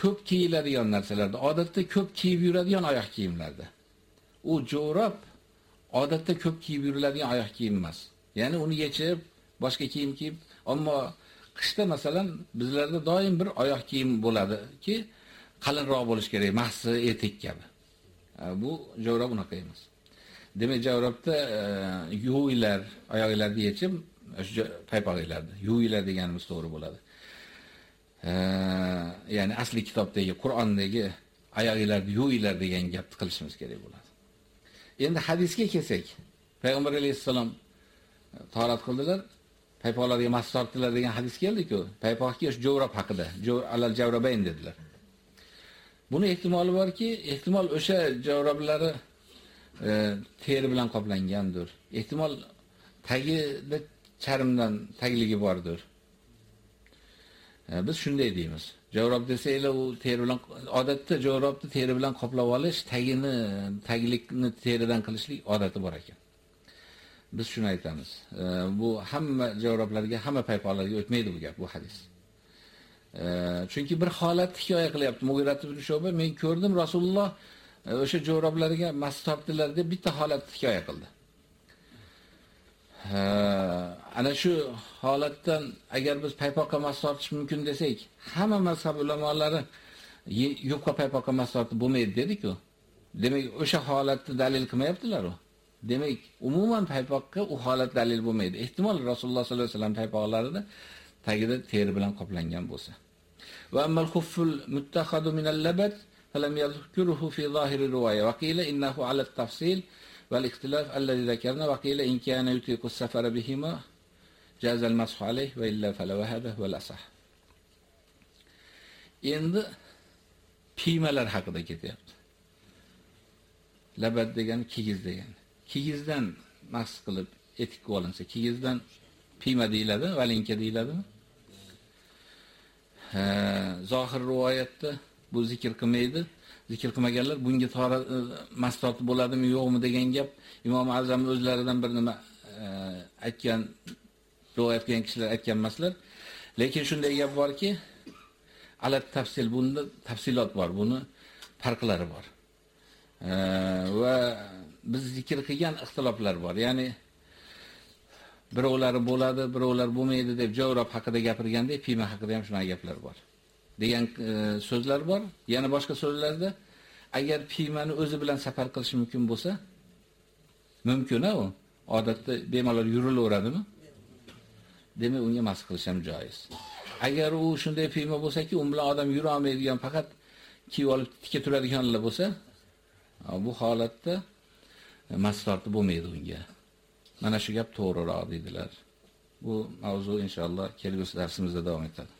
ko'p kiyiladigan narsalarda, odatda ko'p kiyib yuradigan oyoq kiyimlarda. U jo'rab odatda ko'p kiyib yuriladigan oyoq kiyim emas. Ya'ni uni yechib, boshqa kiyim kiyib, ammo qishda masalan bizlarda doim bir oyoq kiyim bo'ladiki, qalinroq bo'lish kerak, mahsi, etik kabi. Bu javrab unaqa emas. Demak, javrabda e, yuvinglar, oyoqlarni yechib, shu paypoqinglarni yuvinglar deganimiz to'g'ri bo'ladi. E, ya'ni asli kitobdagi Qur'ondagi oyog'inglarni yuvinglar degan gapni qilishimiz kerak bo'ladi. Endi hadisga kelsak, payg'ambar alayhissalom e, torat qildilar, paypoqlarga mas tortdilar degan hadis keldi-ku, paypoqga shu jo'rab haqida, jo'r alal javrabayn dedilar. Buni ehtimoli borki, ehtimol o'sha javrablari e, teri bilan qoplangandir. Ehtimol tagida charmdan tagligi bordir. E, biz shunday deymiz. Javrob desanglar u teri bilan odatda javrobni teri bilan qoplab olish, tagini, taglikni teridan qilishlik odati bor ekan. Biz shuni aytamiz. E, bu hamma javoblarga, hamma paypoqlarga o'tmaydi bu gap, bu hadis. E, chunki bir holat hikoya qilyapti. Mugirat ibn Shoba men ko'rdim Rasululloh e, o'sha javroblarga mas deb bitta holat hikoya qildi. E, ana shu holatdan agar biz paypoqqa mas tortish mumkin desak, hamma mazhab ulamolari yupqa paypoqqa mas tortib bo'lmaydi dedi-ku. Demak, o'sha holatni dalil qilmayaptilar u. demak umuman paypoqqa u holat dalil bo'lmaydi. Ehtimol rasululloh sollallohu alayhi vasallam paypoqlarida tagida teri bilan qoplangan bo'lsa. Va ammal xufful min al-labat falam yadhkuruhu fi zahiri riwaya. Wa qila innahu ala tafsil wal ikhtilaf alladhi dhakarna. Wa qila in kana yutiqu safara bihima jaza al mashu alayhi va illa fala wa hada wal endi piymalar haqida ketyapti. Labat degani kigiz degan. Kigizdan mahs qilib etik olinsa, kigizdan pima deyiladi, valinka deyiladimi? Ha, zohir rivoyatda bu zikr qilmaydi. zikr qilmaganlar bunga tora e, bo'ladimi yo'qmi degan gap Imom Azam o'zlaridan bir nima e, aytgan rivoyat qilgan kishilar aytgan emaslar. Lekin shunday gap borki, alat tafsil bunda tafsilot bor, buni farqlari bor. E, va biz zikr qilgan ixtiloflar bor. Ya'ni birovlari bo'ladi, birovlar bo'lmaydi deb Javrob haqida gapirganda, Pima haqida ham shunday gaplar bor. degan e, so'zlar bor. Yana boshqa so'zlarda agar pimani o'zi bilan safar qilish mumkin bo'lsa, mumkin u. Odatda bemalol yurilaveradimi? Demak, unga mas qilish ham joiz. Agar u shunday pima bo'lsa-ki, u bilan odam yura olmaydigan, faqat kiyib olib tika turadiganlar bo'lsa, bu holatda mas tortib bo'lmaydi unga. Mana shu gap to'g'riroq dedilar. Bu mavzu inshaalloh kelgusi darsimizda davom etadi.